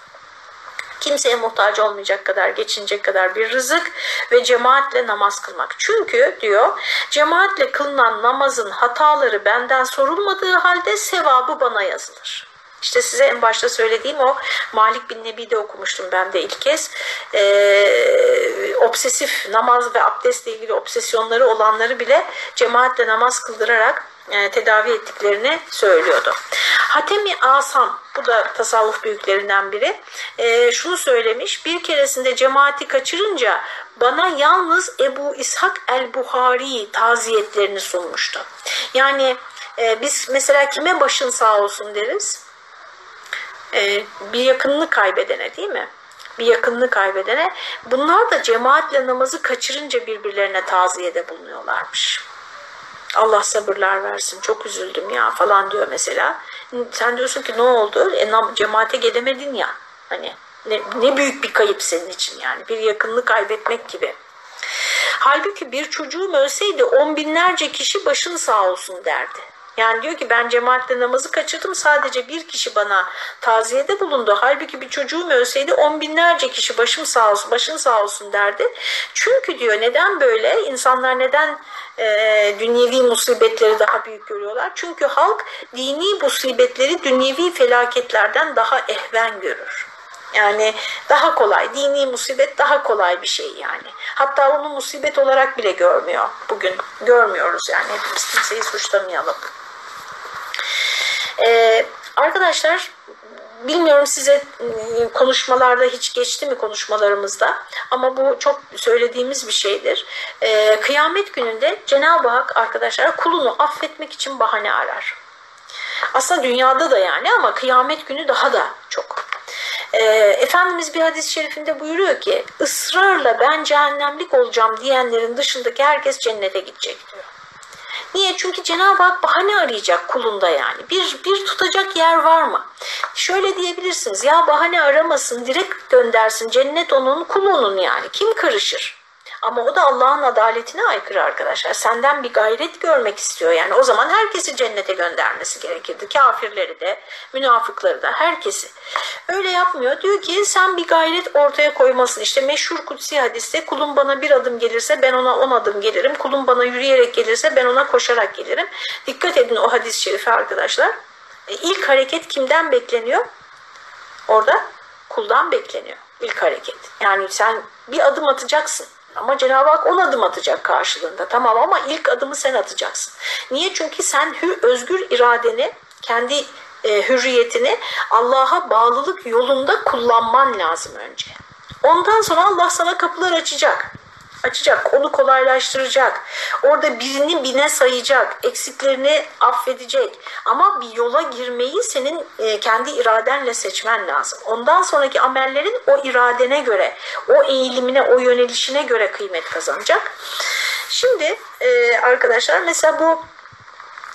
kimseye muhtaç olmayacak kadar, geçinecek kadar bir rızık ve cemaatle namaz kılmak. Çünkü diyor, cemaatle kılınan namazın hataları benden sorulmadığı halde sevabı bana yazılır. İşte size en başta söylediğim o Malik bin Nebi'de okumuştum ben de ilk kez. Ee, obsesif namaz ve abdestle ilgili obsesyonları olanları bile cemaatle namaz kıldırarak e, tedavi ettiklerini söylüyordu. Hatemi Asam, bu da tasavvuf büyüklerinden biri, e, şunu söylemiş, bir keresinde cemaati kaçırınca bana yalnız Ebu İshak el-Buhari taziyetlerini sunmuştu. Yani e, biz mesela kime başın sağ olsun deriz? Bir yakınını kaybedene değil mi? bir yakınını kaybedene. Bunlar da cemaatle namazı kaçırınca birbirlerine taziyede bulunuyorlarmış. Allah sabırlar versin çok üzüldüm ya falan diyor mesela. Sen diyorsun ki ne oldu? E, cemaate gelemedin ya. Hani ne, ne büyük bir kayıp senin için yani. Bir yakınını kaybetmek gibi. Halbuki bir çocuğum ölseydi on binlerce kişi başın sağ olsun derdi. Yani diyor ki ben cemaatle namazı kaçırdım sadece bir kişi bana taziyede bulundu. Halbuki bir çocuğum ölseydi on binlerce kişi başım sağ olsun, başın sağ olsun derdi. Çünkü diyor neden böyle? İnsanlar neden e, dünyevi musibetleri daha büyük görüyorlar? Çünkü halk dini musibetleri dünyevi felaketlerden daha ehven görür. Yani daha kolay, dini musibet daha kolay bir şey yani. Hatta onu musibet olarak bile görmüyor bugün. Görmüyoruz yani hepimiz kimseyi suçlamayalım. Ee, arkadaşlar bilmiyorum size ıı, konuşmalarda hiç geçti mi konuşmalarımızda ama bu çok söylediğimiz bir şeydir. Ee, kıyamet gününde Cenab-ı Hak arkadaşlar kulunu affetmek için bahane arar. Aslında dünyada da yani ama kıyamet günü daha da çok. Ee, Efendimiz bir hadis-i şerifinde buyuruyor ki ısrarla ben cehennemlik olacağım diyenlerin dışındaki herkes cennete gidecek diyor. Niye? Çünkü Cenab-ı Hak bahane arayacak kulunda yani. Bir, bir tutacak yer var mı? Şöyle diyebilirsiniz. Ya bahane aramasın, direkt göndersin. Cennet onun, kulunun yani. Kim karışır? Ama o da Allah'ın adaletine aykırı arkadaşlar. Senden bir gayret görmek istiyor. Yani o zaman herkesi cennete göndermesi gerekirdi. Kafirleri de, münafıkları da, herkesi. Öyle yapmıyor. Diyor ki sen bir gayret ortaya koymasın. İşte meşhur kutsi hadiste kulum bana bir adım gelirse ben ona on adım gelirim. Kulum bana yürüyerek gelirse ben ona koşarak gelirim. Dikkat edin o hadis-i şerife arkadaşlar. E, ilk hareket kimden bekleniyor? Orada kuldan bekleniyor ilk hareket. Yani sen bir adım atacaksın. Ama Cenab-ı Hak on adım atacak karşılığında. Tamam ama ilk adımı sen atacaksın. Niye? Çünkü sen hür, özgür iradeni, kendi e, hürriyetini Allah'a bağlılık yolunda kullanman lazım önce. Ondan sonra Allah sana kapılar açacak açacak, onu kolaylaştıracak. Orada birini bine sayacak, eksiklerini affedecek. Ama bir yola girmeyi senin e, kendi iradenle seçmen lazım. Ondan sonraki amellerin o iradene göre, o eğilimine, o yönelişine göre kıymet kazanacak. Şimdi e, arkadaşlar mesela bu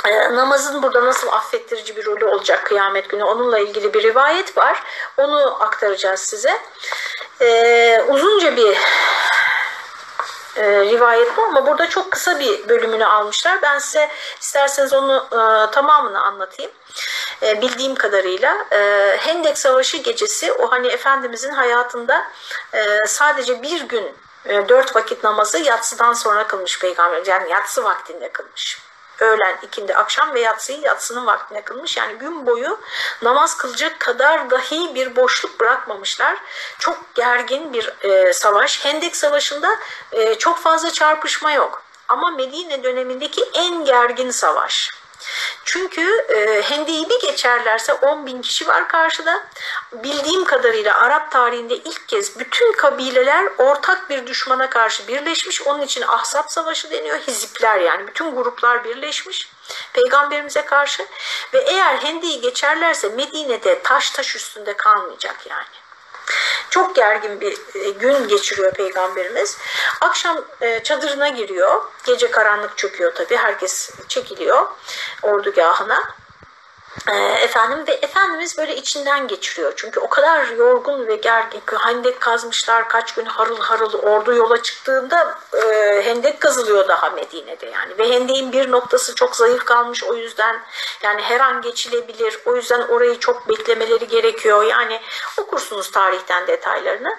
e, namazın burada nasıl affettirici bir rolü olacak kıyamet günü onunla ilgili bir rivayet var. Onu aktaracağız size. E, uzunca bir e, rivayet bu ama burada çok kısa bir bölümünü almışlar. Ben size isterseniz onu e, tamamını anlatayım. E, bildiğim kadarıyla e, Hendek Savaşı gecesi o hani Efendimizin hayatında e, sadece bir gün e, dört vakit namazı yatsıdan sonra kılmış peygamber. Yani yatsı vaktinde kılmış öğlen, ikindi, akşam ve yatsıyı yatsının vaktine kılmış. Yani gün boyu namaz kılacak kadar dahi bir boşluk bırakmamışlar. Çok gergin bir e, savaş. Hendek Savaşı'nda e, çok fazla çarpışma yok. Ama Medine dönemindeki en gergin savaş. Çünkü e, Hende'yi bir geçerlerse 10 bin kişi var karşıda. Bildiğim kadarıyla Arap tarihinde ilk kez bütün kabileler ortak bir düşmana karşı birleşmiş. Onun için Ahzab Savaşı deniyor. Hizipler yani bütün gruplar birleşmiş peygamberimize karşı. Ve eğer Hende'yi geçerlerse Medine'de taş taş üstünde kalmayacak yani. Çok gergin bir e, gün geçiriyor peygamberimiz. Akşam e, çadırına giriyor. Gece karanlık çöküyor tabii. Herkes çekiliyor ordugahına. E, efendim ve Efendimiz böyle içinden geçiriyor. Çünkü o kadar yorgun ve gergin. Hendek kazmışlar kaç gün harıl harıl ordu yola çıktığında e, hendek kazılıyor daha Medine'de yani. Ve hendeğin bir noktası çok zayıf kalmış o yüzden yani her an geçilebilir. O yüzden orayı çok beklemeleri gerekiyor. Yani okursunuz tarihten detaylarını.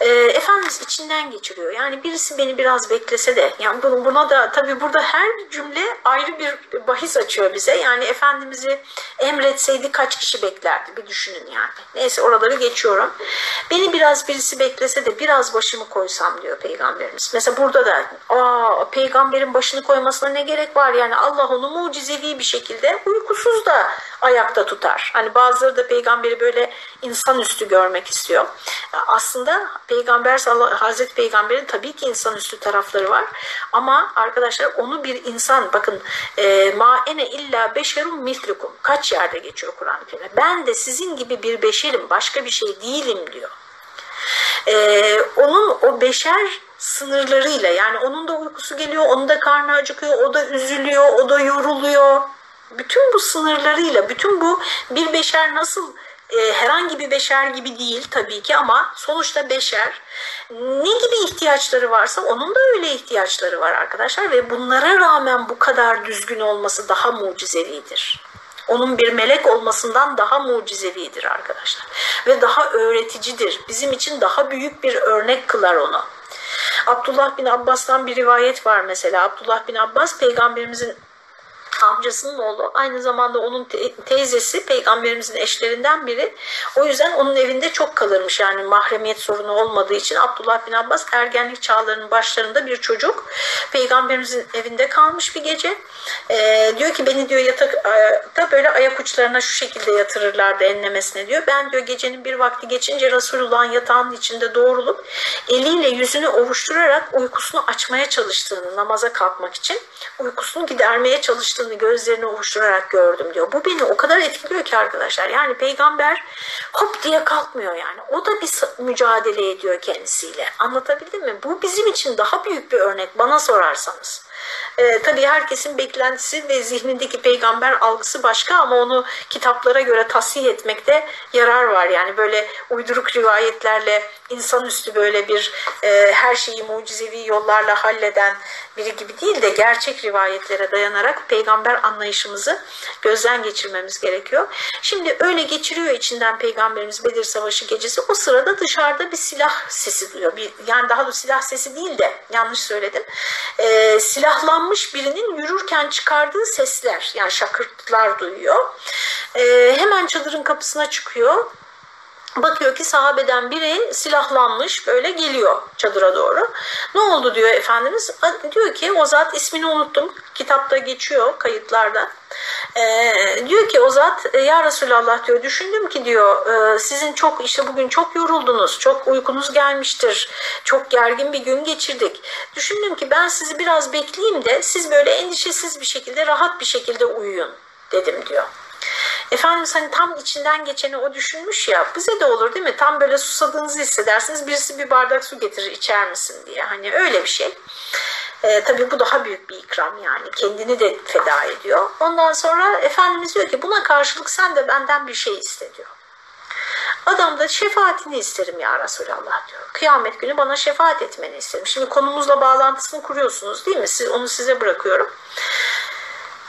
E, Efendimiz içinden geçiriyor. Yani birisi beni biraz beklese de yani buna da tabii burada her cümle ayrı bir bahis açıyor bize. Yani Efendimiz'i emretseydi kaç kişi beklerdi bir düşünün yani. Neyse oraları geçiyorum. Beni biraz birisi beklese de biraz başımı koysam diyor peygamberimiz. Mesela burada da aa, peygamberin başını koymasına ne gerek var yani Allah onu mucizevi bir şekilde uykusuz da ayakta tutar. Hani bazıları da peygamberi böyle insanüstü görmek istiyor. Aslında peygamber Hazreti Peygamber'in tabii ki insanüstü tarafları var. Ama arkadaşlar onu bir insan bakın ma ene illa beşerun mislukum. Kaç yerde geçiyor Kur'an-ı Kerim'de. Ben de sizin gibi bir beşerim başka bir şey değilim diyor. Ee, onun o beşer sınırlarıyla yani onun da uykusu geliyor, onun da karnı acıkıyor, o da üzülüyor, o da yoruluyor. Bütün bu sınırlarıyla, bütün bu bir beşer nasıl e, herhangi bir beşer gibi değil tabii ki ama sonuçta beşer. Ne gibi ihtiyaçları varsa onun da öyle ihtiyaçları var arkadaşlar ve bunlara rağmen bu kadar düzgün olması daha mucizevidir onun bir melek olmasından daha mucizevidir arkadaşlar. Ve daha öğreticidir. Bizim için daha büyük bir örnek kılar onu. Abdullah bin Abbas'tan bir rivayet var mesela. Abdullah bin Abbas peygamberimizin amcasının oğlu aynı zamanda onun te teyzesi peygamberimizin eşlerinden biri. O yüzden onun evinde çok kalırmış yani mahremiyet sorunu olmadığı için Abdullah bin Abbas ergenlik çağlarının başlarında bir çocuk peygamberimizin evinde kalmış bir gece. Ee, diyor ki beni diyor yatakta böyle ayak uçlarına şu şekilde yatırırlardı enlemesine diyor. Ben diyor gecenin bir vakti geçince Resulullah'ın yatağının içinde doğrulup eliyle yüzünü ovuşturarak uykusunu açmaya çalıştığını namaza kalkmak için uykusunu gidermeye çalıştığını başını gözlerini ovuşturarak gördüm diyor. Bu beni o kadar etkiliyor ki arkadaşlar. Yani peygamber hop diye kalkmıyor yani. O da bir mücadele ediyor kendisiyle. Anlatabildim mi? Bu bizim için daha büyük bir örnek bana sorarsanız. E, tabii herkesin beklentisi ve zihnindeki peygamber algısı başka ama onu kitaplara göre tasih etmekte yarar var. Yani böyle uyduruk rivayetlerle insanüstü böyle bir e, her şeyi mucizevi yollarla halleden biri gibi değil de gerçek rivayetlere dayanarak peygamber anlayışımızı gözden geçirmemiz gerekiyor. Şimdi öyle geçiriyor içinden peygamberimiz Bedir Savaşı gecesi. O sırada dışarıda bir silah sesi duyuyor. Bir, yani daha doğrusu silah sesi değil de yanlış söyledim. E, silahlanmış birinin yürürken çıkardığı sesler yani şakırtılar duyuyor. E, hemen çadırın kapısına çıkıyor Bakıyor ki sahabeden biri silahlanmış böyle geliyor çadıra doğru. Ne oldu diyor Efendimiz. Diyor ki o zat ismini unuttum. Kitapta geçiyor kayıtlarda. Ee, diyor ki o zat e, ya Resulallah diyor düşündüm ki diyor e, sizin çok işte bugün çok yoruldunuz. Çok uykunuz gelmiştir. Çok gergin bir gün geçirdik. Düşündüm ki ben sizi biraz bekleyeyim de siz böyle endişesiz bir şekilde rahat bir şekilde uyuyun dedim diyor. Efendimiz hani tam içinden geçeni o düşünmüş ya bize de olur değil mi? Tam böyle susadığınızı hissedersiniz birisi bir bardak su getirir içer misin diye. Hani öyle bir şey. E, tabii bu daha büyük bir ikram yani. Kendini de feda ediyor. Ondan sonra Efendimiz diyor ki buna karşılık sen de benden bir şey iste diyor. Adam da şefaatini isterim ya Resulallah diyor. Kıyamet günü bana şefaat etmeni isterim. Şimdi konumuzla bağlantısını kuruyorsunuz değil mi? Siz, onu size bırakıyorum.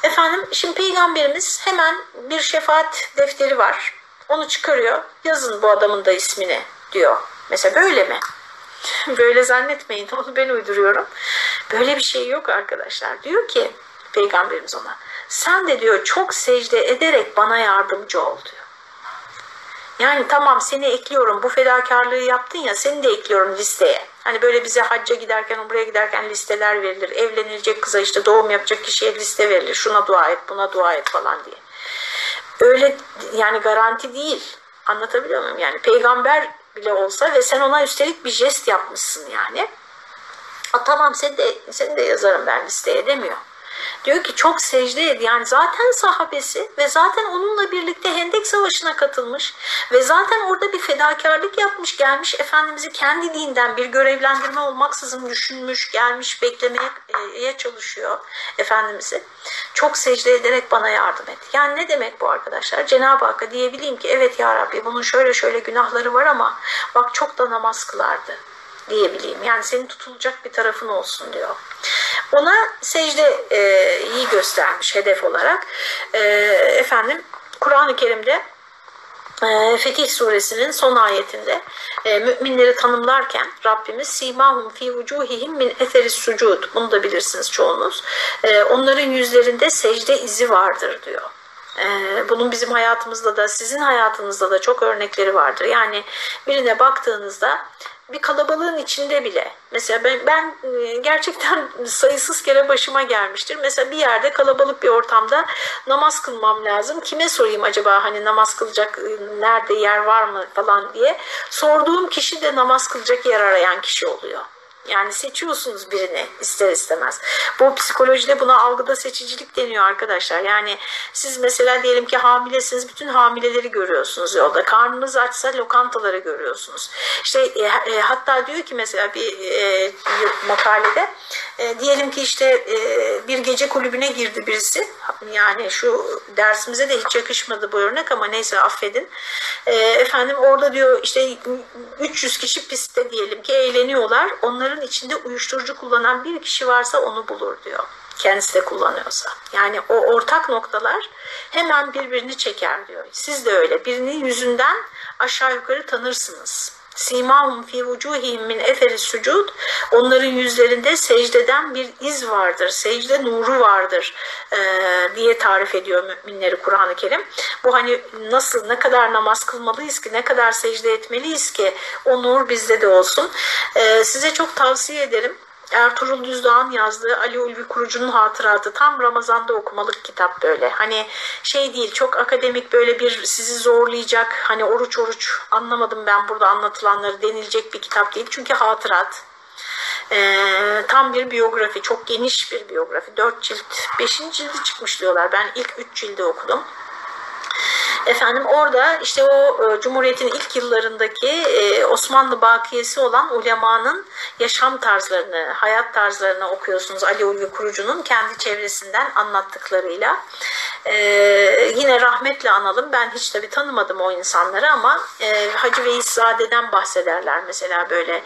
Efendim şimdi peygamberimiz hemen bir şefaat defteri var. Onu çıkarıyor. Yazın bu adamın da ismini diyor. Mesela böyle mi? böyle zannetmeyin onu ben uyduruyorum. Böyle bir şey yok arkadaşlar. Diyor ki peygamberimiz ona sen de diyor çok secde ederek bana yardımcı ol diyor. Yani tamam seni ekliyorum bu fedakarlığı yaptın ya seni de ekliyorum listeye. Hani böyle bize hacca giderken, buraya giderken listeler verilir. Evlenilecek kıza işte doğum yapacak kişiye liste verilir. Şuna dua et, buna dua et falan diye. Öyle yani garanti değil. Anlatabiliyor muyum? Yani peygamber bile olsa ve sen ona üstelik bir jest yapmışsın yani. A, tamam seni de, seni de yazarım ben listeye demiyor. Diyor ki çok secde ed. Yani zaten sahabesi ve zaten onunla birlikte Hendek Savaşı'na katılmış ve zaten orada bir fedakarlık yapmış gelmiş Efendimiz'i kendi dinden bir görevlendirme olmaksızın düşünmüş gelmiş beklemeye çalışıyor Efendimiz'i. Çok secde ederek bana yardım et. Yani ne demek bu arkadaşlar? Cenab-ı Hakk'a diyebileyim ki evet ya Rabbi bunun şöyle şöyle günahları var ama bak çok da namaz kılardı diyebileyim. Yani senin tutulacak bir tarafın olsun diyor. Ona secde e, göstermiş hedef olarak. E, efendim Kur'an-ı Kerim'de e, Fetih suresinin son ayetinde e, müminleri tanımlarken Rabbimiz simahum fi vucuhihim min etheris sucud bunu da bilirsiniz çoğunuz e, onların yüzlerinde secde izi vardır diyor. E, bunun bizim hayatımızda da sizin hayatınızda da çok örnekleri vardır. Yani birine baktığınızda bir kalabalığın içinde bile mesela ben, ben e, gerçekten sayısız kere başıma gelmiştir. Mesela bir yerde kalabalık bir ortamda namaz kılmam lazım. Kime sorayım acaba hani namaz kılacak e, nerede yer var mı falan diye. Sorduğum kişi de namaz kılacak yer arayan kişi oluyor. Yani seçiyorsunuz birini ister istemez. Bu psikolojide buna algıda seçicilik deniyor arkadaşlar. Yani siz mesela diyelim ki hamilesiniz bütün hamileleri görüyorsunuz yolda. Karnınız açsa lokantaları görüyorsunuz. İşte e, e, hatta diyor ki mesela bir e, makalede e, diyelim ki işte e, bir gece kulübüne girdi birisi. Yani şu dersimize de hiç yakışmadı bu örnek ama neyse affedin. E, efendim orada diyor işte 300 kişi pistte diyelim ki eğleniyorlar. Onların içinde uyuşturucu kullanan bir kişi varsa onu bulur diyor. Kendisi de kullanıyorsa. Yani o ortak noktalar hemen birbirini çeker diyor. Siz de öyle. Birinin yüzünden aşağı yukarı tanırsınız. Simahum fi vucuhihim min eferi sucud. Onların yüzlerinde secdeden bir iz vardır. Secde nuru vardır e, diye tarif ediyor müminleri Kur'an-ı Kerim. Bu hani nasıl ne kadar namaz kılmalıyız ki ne kadar secde etmeliyiz ki o nur bizde de olsun. E, size çok tavsiye ederim. Ertuğrul Düzdağ'ın yazdığı Ali Ulvi Kurucu'nun hatıratı tam Ramazan'da okumalık kitap böyle. Hani şey değil çok akademik böyle bir sizi zorlayacak hani oruç oruç anlamadım ben burada anlatılanları denilecek bir kitap değil. Çünkü hatırat. Ee, tam bir biyografi çok geniş bir biyografi. Dört cilt, beşinci cildi çıkmış diyorlar. Ben ilk üç cildi okudum. Efendim orada işte o e, Cumhuriyet'in ilk yıllarındaki e, Osmanlı bakiyesi olan ulemanın yaşam tarzlarını, hayat tarzlarını okuyorsunuz Ali Ulvi Kurucu'nun kendi çevresinden anlattıklarıyla. E, yine rahmetle analım. Ben hiç tabii tanımadım o insanları ama e, Hacı Veyszade'den bahsederler mesela böyle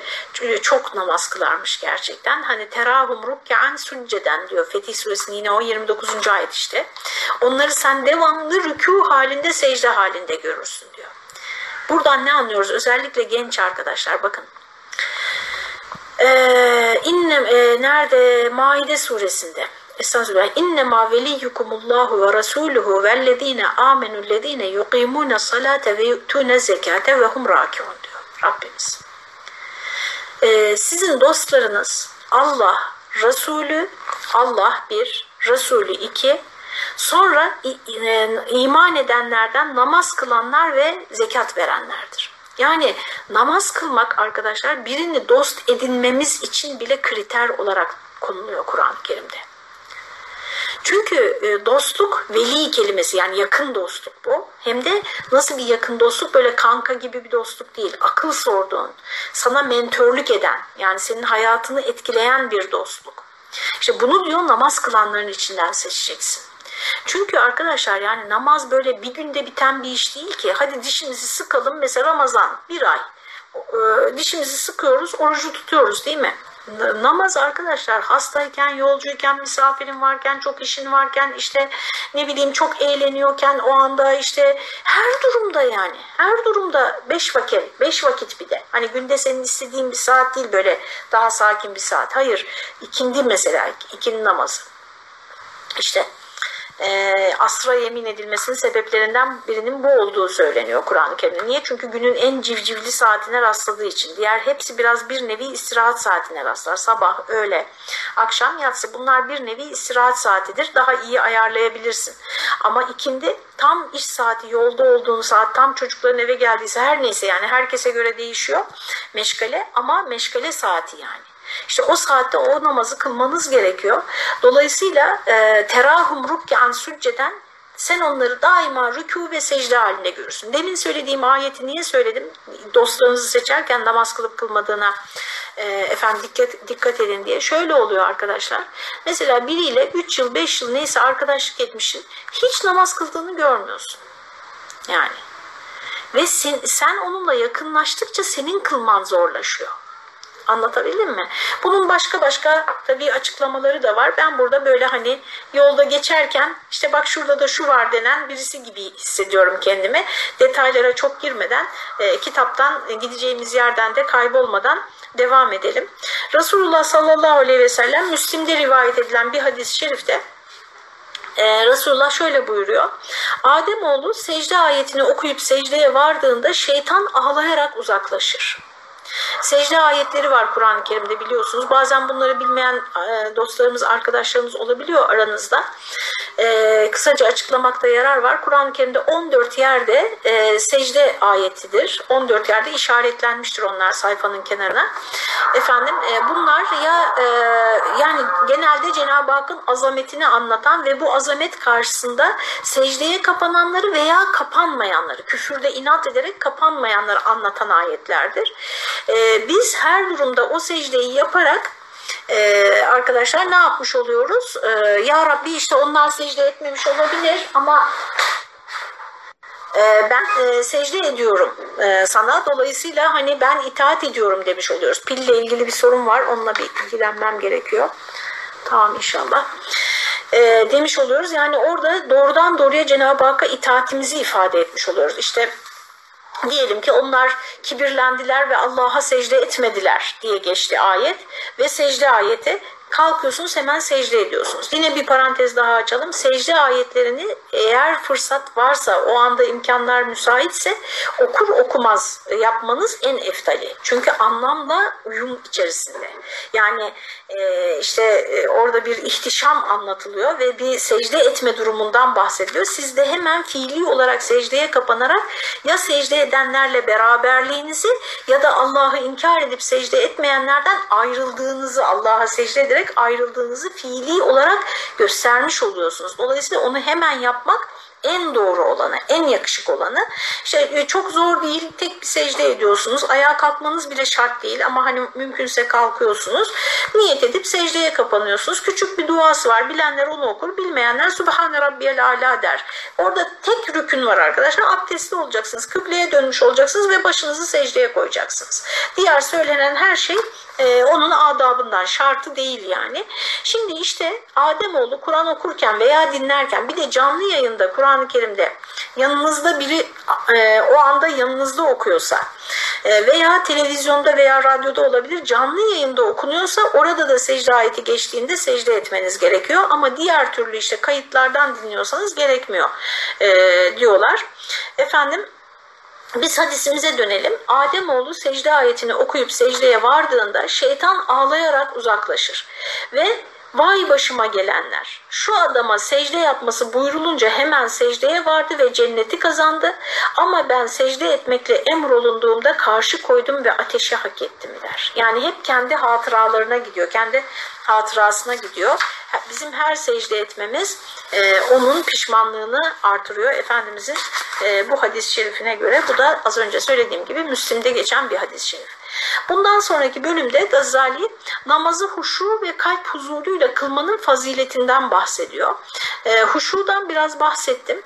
çok namaz kılarmış gerçekten. Hani terahum rukkan succeden diyor Fetih Suresinin yine o 29. ayet işte. Onları sen devamlı rükû halinde secde halinde görürsün diyor. Buradan ne anlıyoruz? Özellikle genç arkadaşlar bakın. Ee, e, nerede? Maide suresinde. Estağfirullah. İnne ma veliyyukumullahu ve rasuluhu vellezine amenullezine yuqimune salate ve yu'tune zekate ve hum rakiun diyor Rabbimiz. Ee, sizin dostlarınız Allah, Resulü, Allah bir, Resulü iki, sonra e, iman edenlerden namaz kılanlar ve zekat verenlerdir. Yani namaz kılmak arkadaşlar birini dost edinmemiz için bile kriter olarak konuluyor Kur'an-ı Kerim'de. Çünkü e, dostluk veli kelimesi yani yakın dostluk bu. Hem de nasıl bir yakın dostluk böyle kanka gibi bir dostluk değil. Akıl sorduğun, sana mentörlük eden yani senin hayatını etkileyen bir dostluk. İşte bunu diyor namaz kılanların içinden seçeceksin. Çünkü arkadaşlar yani namaz böyle bir günde biten bir iş değil ki. Hadi dişimizi sıkalım mesela Ramazan bir ay. E, dişimizi sıkıyoruz, orucu tutuyoruz değil mi? namaz arkadaşlar hastayken, yolcuyken, misafirin varken, çok işin varken, işte ne bileyim çok eğleniyorken o anda işte her durumda yani. Her durumda beş vakit, beş vakit bir de. Hani günde senin istediğin bir saat değil böyle daha sakin bir saat. Hayır. ikindi mesela ikindi namazı. İşte e, asra yemin edilmesinin sebeplerinden birinin bu olduğu söyleniyor Kur'an-ı Kerim'de. Niye? Çünkü günün en civcivli saatine rastladığı için. Diğer hepsi biraz bir nevi istirahat saatine rastlar. Sabah, öğle, akşam, yatsı bunlar bir nevi istirahat saatidir. Daha iyi ayarlayabilirsin. Ama ikindi tam iş saati, yolda olduğun saat, tam çocukların eve geldiyse her neyse yani herkese göre değişiyor meşgale ama meşgale saati yani. İşte o saatte o namazı kılmanız gerekiyor. Dolayısıyla e, terahum rukkan sücceden sen onları daima rükû ve secde halinde görürsün. Demin söylediğim ayeti niye söyledim? Dostlarınızı seçerken namaz kılıp kılmadığına e, efendim dikkat, dikkat edin diye. Şöyle oluyor arkadaşlar. Mesela biriyle 3 yıl 5 yıl neyse arkadaşlık etmişsin hiç namaz kıldığını görmüyorsun. Yani. Ve sen, sen onunla yakınlaştıkça senin kılman zorlaşıyor. Anlatabildim mi? Bunun başka başka tabii açıklamaları da var. Ben burada böyle hani yolda geçerken işte bak şurada da şu var denen birisi gibi hissediyorum kendimi. Detaylara çok girmeden e, kitaptan e, gideceğimiz yerden de kaybolmadan devam edelim. Resulullah sallallahu aleyhi ve sellem Müslim'de rivayet edilen bir hadis-i şerifte ee, Resulullah şöyle buyuruyor. Ademoğlu secde ayetini okuyup secdeye vardığında şeytan ağlayarak uzaklaşır. Secde ayetleri var Kur'an-ı Kerim'de biliyorsunuz. Bazen bunları bilmeyen e, dostlarımız, arkadaşlarımız olabiliyor aranızda. E, kısaca açıklamakta yarar var. Kur'an-ı Kerim'de 14 yerde e, secde ayetidir. 14 yerde işaretlenmiştir onlar sayfanın kenarına. Efendim e, bunlar ya yani genelde Cenab-ı Hakk'ın azametini anlatan ve bu azamet karşısında secdeye kapananları veya kapanmayanları, küfürde inat ederek kapanmayanları anlatan ayetlerdir. E, biz her durumda o secdeyi yaparak ee, arkadaşlar ne yapmış oluyoruz? Ee, ya Rabbi işte onlar secde etmemiş olabilir ama e, ben e, secde ediyorum e, sana. Dolayısıyla hani ben itaat ediyorum demiş oluyoruz. Pille ilgili bir sorun var. Onunla bir ilgilenmem gerekiyor. Tamam inşallah. E, demiş oluyoruz. Yani orada doğrudan doğruya Cenab-ı Hakk'a itaatimizi ifade etmiş oluyoruz. İşte Diyelim ki onlar kibirlendiler ve Allah'a secde etmediler diye geçti ayet. Ve secde ayeti kalkıyorsunuz hemen secde ediyorsunuz. Yine bir parantez daha açalım. Secde ayetlerini eğer fırsat varsa o anda imkanlar müsaitse okur okumaz yapmanız en eftali. Çünkü anlamla uyum içerisinde. Yani e, işte e, orada bir ihtişam anlatılıyor ve bir secde etme durumundan bahsediliyor. Siz de hemen fiili olarak secdeye kapanarak ya secde edenlerle beraberliğinizi ya da Allah'ı inkar edip secde etmeyenlerden ayrıldığınızı Allah'a secde ederek ayrıldığınızı fiili olarak göstermiş oluyorsunuz. Dolayısıyla onu hemen yapmak en doğru olanı, en yakışık olanı. İşte e, çok zor değil, tek bir secde ediyorsunuz. Ayağa kalkmanız bile şart değil ama hani mümkünse kalkıyorsunuz. Niyet edip secdeye kapanıyorsunuz. Küçük bir duası var. Bilenler onu okur, bilmeyenler Subhane Rabbiyel Ala der. Orada tek rükün var arkadaşlar. Abdestli olacaksınız, kıbleye dönmüş olacaksınız ve başınızı secdeye koyacaksınız. Diğer söylenen her şey e, onun adabından, şartı değil yani. Şimdi işte Ademoğlu Kur'an okurken veya dinlerken bir de canlı yayında Kur'an-ı Kerim'de yanınızda biri e, o anda yanınızda okuyorsa e, veya televizyonda veya radyoda olabilir canlı yayında okunuyorsa orada da secde ayeti geçtiğinde secde etmeniz gerekiyor ama diğer türlü işte kayıtlardan dinliyorsanız gerekmiyor e, diyorlar. Efendim biz hadisimize dönelim. Ademoğlu secde ayetini okuyup secdeye vardığında şeytan ağlayarak uzaklaşır. Ve vay başıma gelenler şu adama secde yapması buyrulunca hemen secdeye vardı ve cenneti kazandı ama ben secde etmekle emrolunduğumda karşı koydum ve ateşi hak ettim der. Yani hep kendi hatıralarına gidiyor, kendi hatırasına gidiyor. Bizim her secde etmemiz e, onun pişmanlığını artırıyor. Efendimizin e, bu hadis-i şerifine göre bu da az önce söylediğim gibi Müslim'de geçen bir hadis-i şerif. Bundan sonraki bölümde Gazali namazı huşu ve kalp huzuruyla kılmanın faziletinden bahsediyor. E, huşudan biraz bahsettim.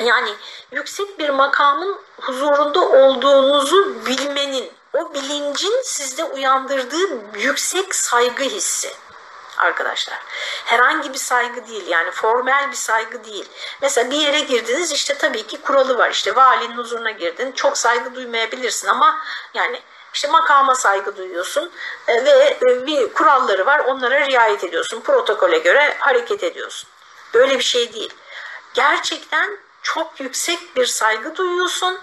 Yani yüksek bir makamın huzurunda olduğunuzu bilmenin, o bilincin sizde uyandırdığı yüksek saygı hissi arkadaşlar. Herhangi bir saygı değil yani formal bir saygı değil. Mesela bir yere girdiniz işte tabii ki kuralı var işte valinin huzuruna girdin çok saygı duymayabilirsin ama yani işte makama saygı duyuyorsun e, ve e, bir kuralları var onlara riayet ediyorsun. Protokole göre hareket ediyorsun. Böyle bir şey değil. Gerçekten çok yüksek bir saygı duyuyorsun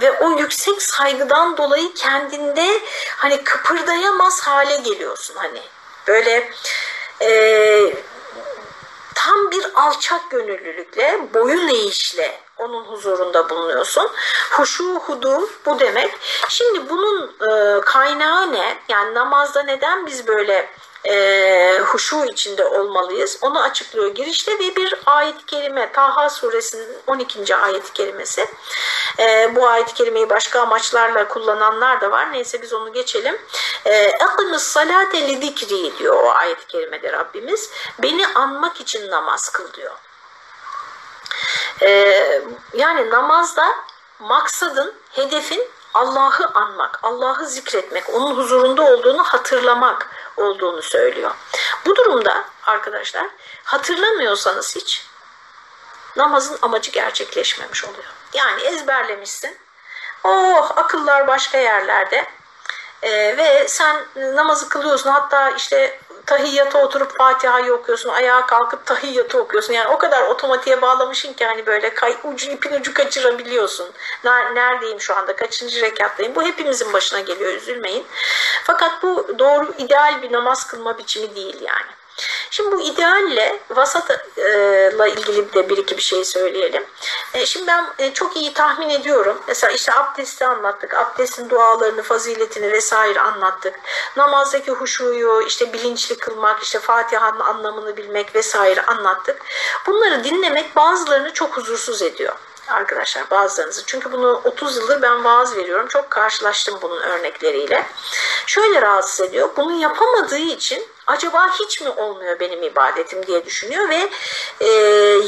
ve o yüksek saygıdan dolayı kendinde hani kıpırdayamaz hale geliyorsun hani böyle e, tam bir alçak gönüllülükle, boyun eğişle onun huzurunda bulunuyorsun. Huşu hudu bu demek. Şimdi bunun e, kaynağı ne? Yani namazda neden biz böyle e, huşu içinde olmalıyız. Onu açıklıyor girişte ve bir ayet-i kerime Taha suresinin 12. ayet-i kerimesi. E, bu ayet-i kerimeyi başka amaçlarla kullananlar da var. Neyse biz onu geçelim. Akımız salate li diyor o ayet-i kerimede Rabbimiz. Beni anmak için namaz kıl diyor. E, yani namazda maksadın, hedefin Allah'ı anmak, Allah'ı zikretmek, onun huzurunda olduğunu hatırlamak olduğunu söylüyor. Bu durumda arkadaşlar hatırlamıyorsanız hiç namazın amacı gerçekleşmemiş oluyor. Yani ezberlemişsin. Oh akıllar başka yerlerde. Ee, ve sen namazı kılıyorsun hatta işte tahiyyata oturup Fatiha'yı okuyorsun, ayağa kalkıp tahiyyatı okuyorsun. Yani o kadar otomatiğe bağlamışsın ki hani böyle kay, ucu, ipin ucu kaçırabiliyorsun. Neredeyim şu anda, kaçıncı rekattayım? Bu hepimizin başına geliyor, üzülmeyin. Fakat bu doğru, ideal bir namaz kılma biçimi değil yani. Şimdi bu idealle vasatla ilgili de bir iki bir şey söyleyelim. E, şimdi ben e, çok iyi tahmin ediyorum. Mesela işte abdesti anlattık. Abdestin dualarını, faziletini vesaire anlattık. Namazdaki huşuyu, işte bilinçli kılmak, işte Fatiha'nın anlamını bilmek vesaire anlattık. Bunları dinlemek bazılarını çok huzursuz ediyor arkadaşlar bazılarınızı. Çünkü bunu 30 yıldır ben vaaz veriyorum. Çok karşılaştım bunun örnekleriyle. Şöyle rahatsız ediyor. Bunu yapamadığı için acaba hiç mi olmuyor benim ibadetim diye düşünüyor ve e,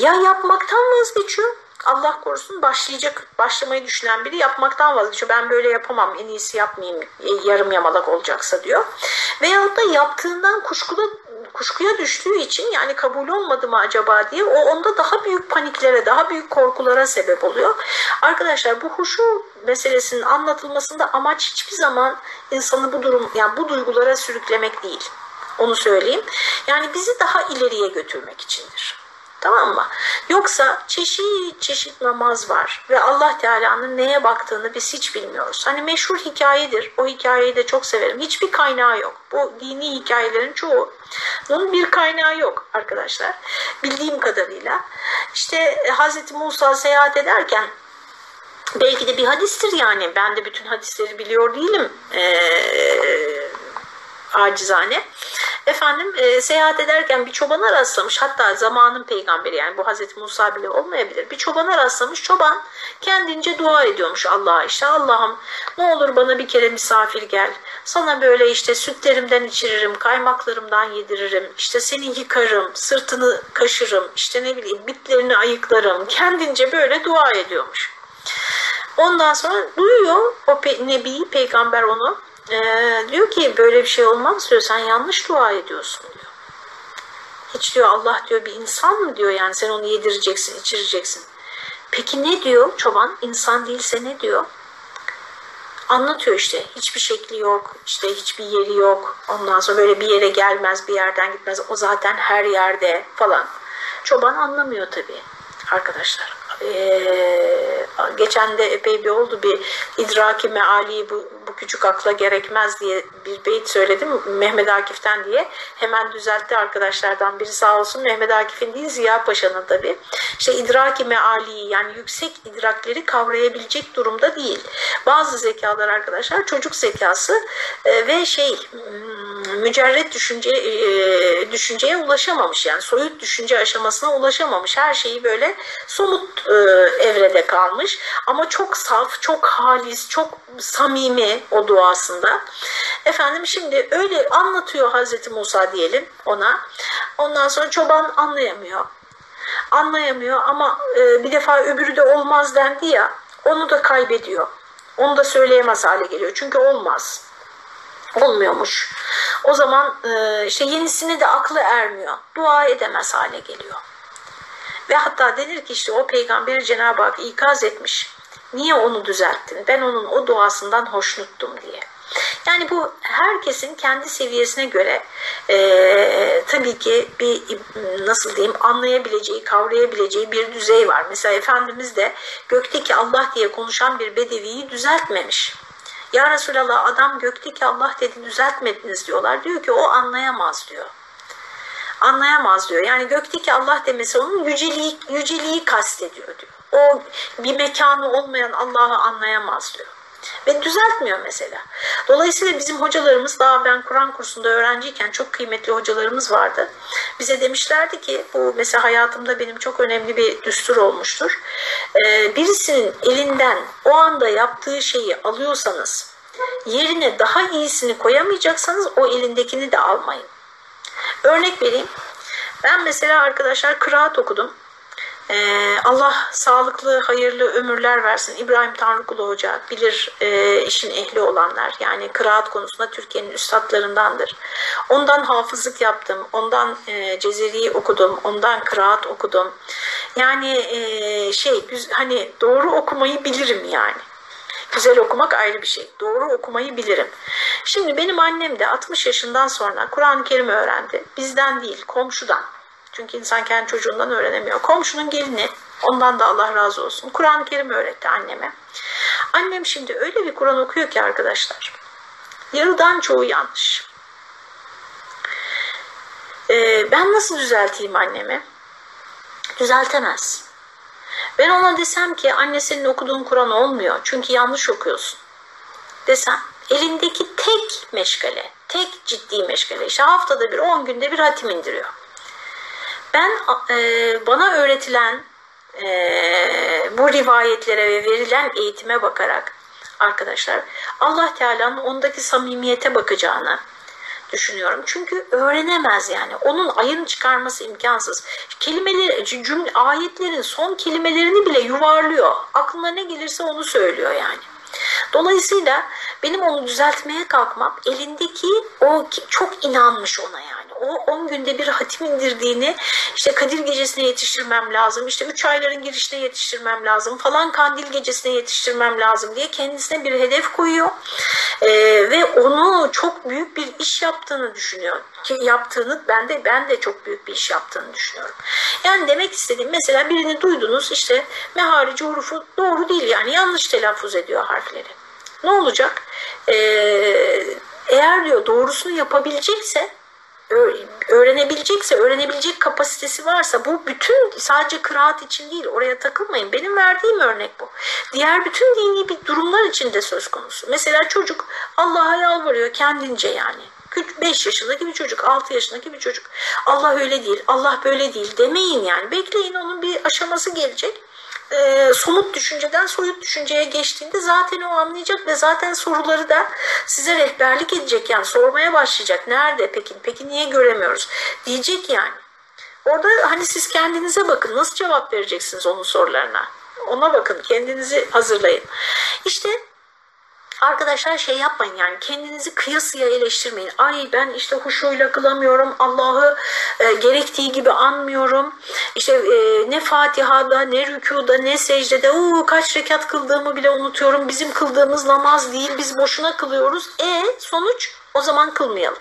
ya yapmaktan vazgeçiyor Allah korusun başlayacak başlamayı düşünen biri yapmaktan vazgeçiyor. Ben böyle yapamam en iyisi yapmayayım e, yarım yamalak olacaksa diyor. Veyahut da yaptığından kuşkulu kuşkuya düştüğü için yani kabul olmadı mı acaba diye o onda daha büyük paniklere, daha büyük korkulara sebep oluyor. Arkadaşlar bu huşu meselesinin anlatılmasında amaç hiçbir zaman insanı bu durum yani bu duygulara sürüklemek değil. Onu söyleyeyim. Yani bizi daha ileriye götürmek içindir. Tamam mı? Yoksa çeşit çeşit namaz var ve Allah Teala'nın neye baktığını biz hiç bilmiyoruz. Hani meşhur hikayedir. O hikayeyi de çok severim. Hiçbir kaynağı yok. Bu dini hikayelerin çoğu. Bunun bir kaynağı yok arkadaşlar. Bildiğim kadarıyla. İşte Hazreti Musa seyahat ederken belki de bir hadistir yani. Ben de bütün hadisleri biliyor değilim. Ee, acizane. efendim e, seyahat ederken bir çobana rastlamış. Hatta zamanın peygamberi yani bu Hazreti Musa bile olmayabilir. Bir çobana rastlamış. Çoban kendince dua ediyormuş Allah'a işte Allah'ım ne olur bana bir kere misafir gel. Sana böyle işte sütlerimden içiririm, kaymaklarımdan yediririm. işte seni yıkarım, sırtını kaşırım, işte ne bileyim bitlerini ayıklarım. Kendince böyle dua ediyormuş. Ondan sonra duyuyor o pe Nebi, peygamber onu. Ee, diyor ki böyle bir şey olmaz diyor. Sen yanlış dua ediyorsun diyor. Hiç diyor Allah diyor bir insan mı diyor yani sen onu yedireceksin, içireceksin. Peki ne diyor çoban? İnsan değilse ne diyor? Anlatıyor işte. Hiçbir şekli yok, işte hiçbir yeri yok. Ondan sonra böyle bir yere gelmez, bir yerden gitmez. O zaten her yerde falan. Çoban anlamıyor tabii arkadaşlar. Ee, geçen de epey bir oldu. Bir idraki meali bu, bu küçük akla gerekmez diye bir beyit söyledim Mehmet Akif'ten diye. Hemen düzeltti arkadaşlardan biri. Sağ olsun Mehmet Akif'in değil Ziya Paşa'nın tabi işte idraki meali yani yüksek idrakleri kavrayabilecek durumda değil. Bazı zekalar arkadaşlar çocuk zekası e, ve şey hmm, mücerret düşünce e, düşünceye ulaşamamış. Yani soyut düşünce aşamasına ulaşamamış. Her şeyi böyle somut e, evrede kalmış ama çok saf, çok halis, çok samimi o duasında. Efendim şimdi öyle anlatıyor Hazreti Musa diyelim ona. Ondan sonra çoban anlayamıyor. Anlayamıyor ama e, bir defa öbürü de olmaz dendi ya onu da kaybediyor. Onu da söyleyemez hale geliyor. Çünkü olmaz. Olmuyormuş. O zaman e, işte yenisini de aklı ermiyor. Dua edemez hale geliyor. Ve hatta denir ki işte o peygamberi Cenab-ı Hak ikaz etmiş. Niye onu düzelttin? Ben onun o duasından hoşnuttum diye. Yani bu herkesin kendi seviyesine göre e, tabii ki bir nasıl diyeyim anlayabileceği, kavrayabileceği bir düzey var. Mesela Efendimiz de gökteki Allah diye konuşan bir bedeviyi düzeltmemiş. Ya Resulallah adam gökteki Allah dedi düzeltmediniz diyorlar. Diyor ki o anlayamaz diyor anlayamaz diyor. Yani gökteki Allah demesi onun yüceliği, yüceliği kastediyor diyor. O bir mekanı olmayan Allah'ı anlayamaz diyor. Ve düzeltmiyor mesela. Dolayısıyla bizim hocalarımız daha ben Kur'an kursunda öğrenciyken çok kıymetli hocalarımız vardı. Bize demişlerdi ki bu mesela hayatımda benim çok önemli bir düstur olmuştur. Ee, birisinin elinden o anda yaptığı şeyi alıyorsanız yerine daha iyisini koyamayacaksanız o elindekini de almayın. Örnek vereyim. Ben mesela arkadaşlar kıraat okudum. Ee, Allah sağlıklı, hayırlı ömürler versin. İbrahim Tanrıkulu Hoca bilir e, işin ehli olanlar. Yani kıraat konusunda Türkiye'nin üstadlarındandır. Ondan hafızlık yaptım. Ondan e, Cezeri'yi okudum. Ondan kıraat okudum. Yani e, şey hani doğru okumayı bilirim yani. Güzel okumak ayrı bir şey. Doğru okumayı bilirim. Şimdi benim annem de 60 yaşından sonra Kur'an-ı Kerim öğrendi. Bizden değil, komşudan. Çünkü insan kendi çocuğundan öğrenemiyor. Komşunun gelini, ondan da Allah razı olsun. Kur'an-ı Kerim öğretti anneme. Annem şimdi öyle bir Kur'an okuyor ki arkadaşlar. Yarıdan çoğu yanlış. Ee, ben nasıl düzelteyim annemi? Düzeltemez. Ben ona desem ki anne senin okuduğun Kur'an olmuyor çünkü yanlış okuyorsun desem elindeki tek meşgale, tek ciddi meşgale işte haftada bir, on günde bir hatim indiriyor. Ben e, bana öğretilen e, bu rivayetlere ve verilen eğitime bakarak arkadaşlar Allah Teala'nın ondaki samimiyete bakacağını düşünüyorum. Çünkü öğrenemez yani. Onun ayın çıkarması imkansız. Kelimeleri, cümle, ayetlerin son kelimelerini bile yuvarlıyor. Aklına ne gelirse onu söylüyor yani. Dolayısıyla benim onu düzeltmeye kalkmam elindeki o çok inanmış ona yani o 10 günde bir hatim indirdiğini işte Kadir gecesine yetiştirmem lazım, işte 3 ayların girişine yetiştirmem lazım falan kandil gecesine yetiştirmem lazım diye kendisine bir hedef koyuyor. Ee, ve onu çok büyük bir iş yaptığını düşünüyor. Ki yaptığını ben de ben de çok büyük bir iş yaptığını düşünüyorum. Yani demek istediğim mesela birini duydunuz işte meharici hurufu doğru değil yani yanlış telaffuz ediyor harfleri. Ne olacak? Ee, eğer diyor doğrusunu yapabilecekse öğrenebilecekse, öğrenebilecek kapasitesi varsa bu bütün sadece kıraat için değil oraya takılmayın. Benim verdiğim örnek bu. Diğer bütün dini bir durumlar için de söz konusu. Mesela çocuk Allah'a yalvarıyor kendince yani. 5 yaşındaki bir çocuk, 6 yaşındaki bir çocuk. Allah öyle değil, Allah böyle değil demeyin yani. Bekleyin onun bir aşaması gelecek. Ee, somut düşünceden soyut düşünceye geçtiğinde zaten o anlayacak ve zaten soruları da size rehberlik edecek yani sormaya başlayacak. Nerede peki? Peki niye göremiyoruz? Diyecek yani. Orada hani siz kendinize bakın nasıl cevap vereceksiniz onun sorularına. Ona bakın kendinizi hazırlayın. İşte Arkadaşlar şey yapmayın yani kendinizi kıyasıya eleştirmeyin. Ay ben işte huşuyla kılamıyorum. Allah'ı e, gerektiği gibi anmıyorum. İşte e, ne Fatiha'da ne rükuda ne secdede o kaç rekat kıldığımı bile unutuyorum. Bizim kıldığımız namaz değil biz boşuna kılıyoruz. E sonuç o zaman kılmayalım.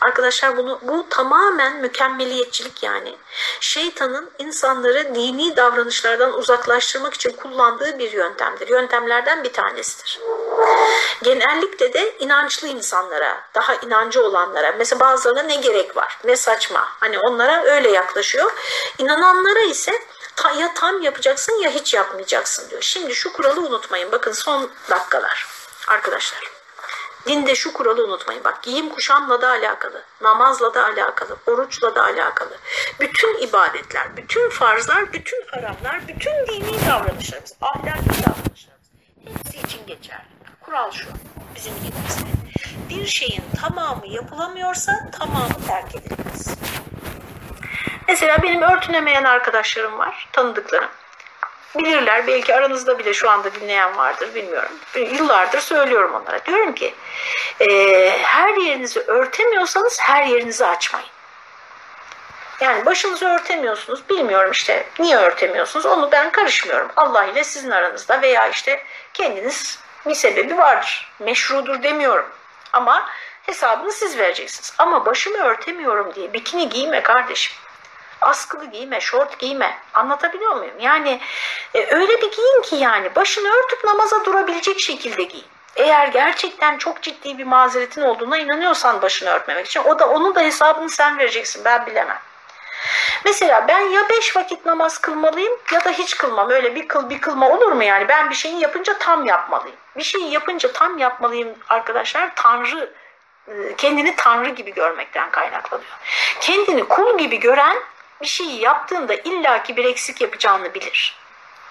Arkadaşlar bunu bu tamamen mükemmeliyetçilik yani. Şeytanın insanları dini davranışlardan uzaklaştırmak için kullandığı bir yöntemdir. Yöntemlerden bir tanesidir. Genellikle de inançlı insanlara, daha inancı olanlara, mesela bazılarına ne gerek var, ne saçma. Hani onlara öyle yaklaşıyor. İnananlara ise ya tam yapacaksın ya hiç yapmayacaksın diyor. Şimdi şu kuralı unutmayın. Bakın son dakikalar arkadaşlar. Dinde şu kuralı unutmayın. Bak giyim kuşamla da alakalı, namazla da alakalı, oruçla da alakalı. Bütün ibadetler, bütün farzlar, bütün haramlar, bütün dini davranışlarımız, ahlaki davranışlarımız hepsi için geçerli. Kural şu bizim dinimizde. Bir şeyin tamamı yapılamıyorsa tamamı terk edilmez. Mesela benim örtünemeyen arkadaşlarım var, tanıdıklarım bilirler. Belki aranızda bile şu anda dinleyen vardır bilmiyorum. Yıllardır söylüyorum onlara. Diyorum ki e, her yerinizi örtemiyorsanız her yerinizi açmayın. Yani başınızı örtemiyorsunuz. Bilmiyorum işte niye örtemiyorsunuz. Onu ben karışmıyorum. Allah ile sizin aranızda veya işte kendiniz bir sebebi vardır. Meşrudur demiyorum. Ama hesabını siz vereceksiniz. Ama başımı örtemiyorum diye bikini giyme kardeşim askılı giyme, şort giyme. Anlatabiliyor muyum? Yani e, öyle bir giyin ki yani başını örtüp namaza durabilecek şekilde giyin. Eğer gerçekten çok ciddi bir mazeretin olduğuna inanıyorsan başını örtmemek için o da onu da hesabını sen vereceksin. Ben bilemem. Mesela ben ya beş vakit namaz kılmalıyım ya da hiç kılmam. Öyle bir kıl bir kılma olur mu yani? Ben bir şeyi yapınca tam yapmalıyım. Bir şeyi yapınca tam yapmalıyım arkadaşlar. Tanrı e, kendini Tanrı gibi görmekten kaynaklanıyor. Kendini kul gibi gören bir şeyi yaptığında illaki bir eksik yapacağını bilir.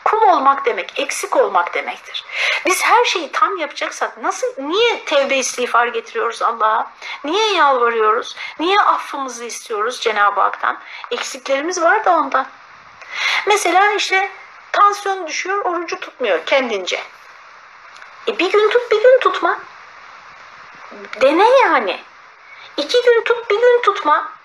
Kul olmak demek, eksik olmak demektir. Biz her şeyi tam yapacaksak nasıl, niye tevbe istiğfar getiriyoruz Allah'a? Niye yalvarıyoruz? Niye affımızı istiyoruz Cenab-ı Hak'tan? Eksiklerimiz var da ondan. Mesela işte tansiyon düşüyor, orucu tutmuyor kendince. E bir gün tut, bir gün tutma. Dene yani. İki gün tut, bir gün tutma.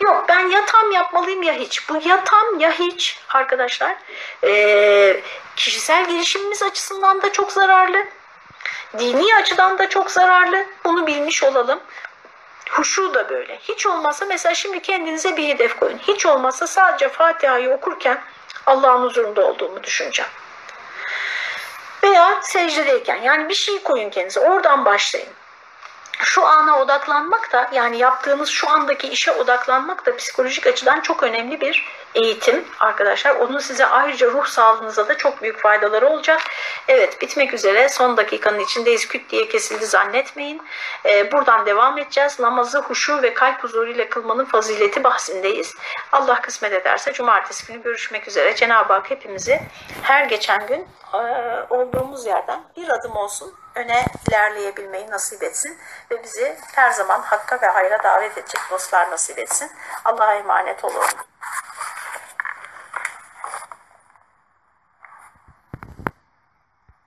Yok ben ya tam yapmalıyım ya hiç. Bu ya tam ya hiç arkadaşlar e, kişisel gelişimimiz açısından da çok zararlı. Dini açıdan da çok zararlı. Bunu bilmiş olalım. Huşu da böyle. Hiç olmazsa mesela şimdi kendinize bir hedef koyun. Hiç olmazsa sadece Fatiha'yı okurken Allah'ın huzurunda olduğumu düşüneceğim. Veya secdedeyken yani bir şey koyun kendinize. Oradan başlayın şu ana odaklanmak da yani yaptığınız şu andaki işe odaklanmak da psikolojik açıdan çok önemli bir eğitim arkadaşlar. Onun size ayrıca ruh sağlığınıza da çok büyük faydaları olacak. Evet bitmek üzere son dakikanın içindeyiz. Küt diye kesildi zannetmeyin. Ee, buradan devam edeceğiz. Namazı huşu ve kalp huzuruyla kılmanın fazileti bahsindeyiz. Allah kısmet ederse cumartesi günü görüşmek üzere. Cenab-ı Hak hepimizi her geçen gün e, olduğumuz yerden bir adım olsun öne ilerleyebilmeyi nasip etsin ve bizi her zaman hakka ve hayra davet edecek dostlar nasip etsin. Allah'a emanet olun.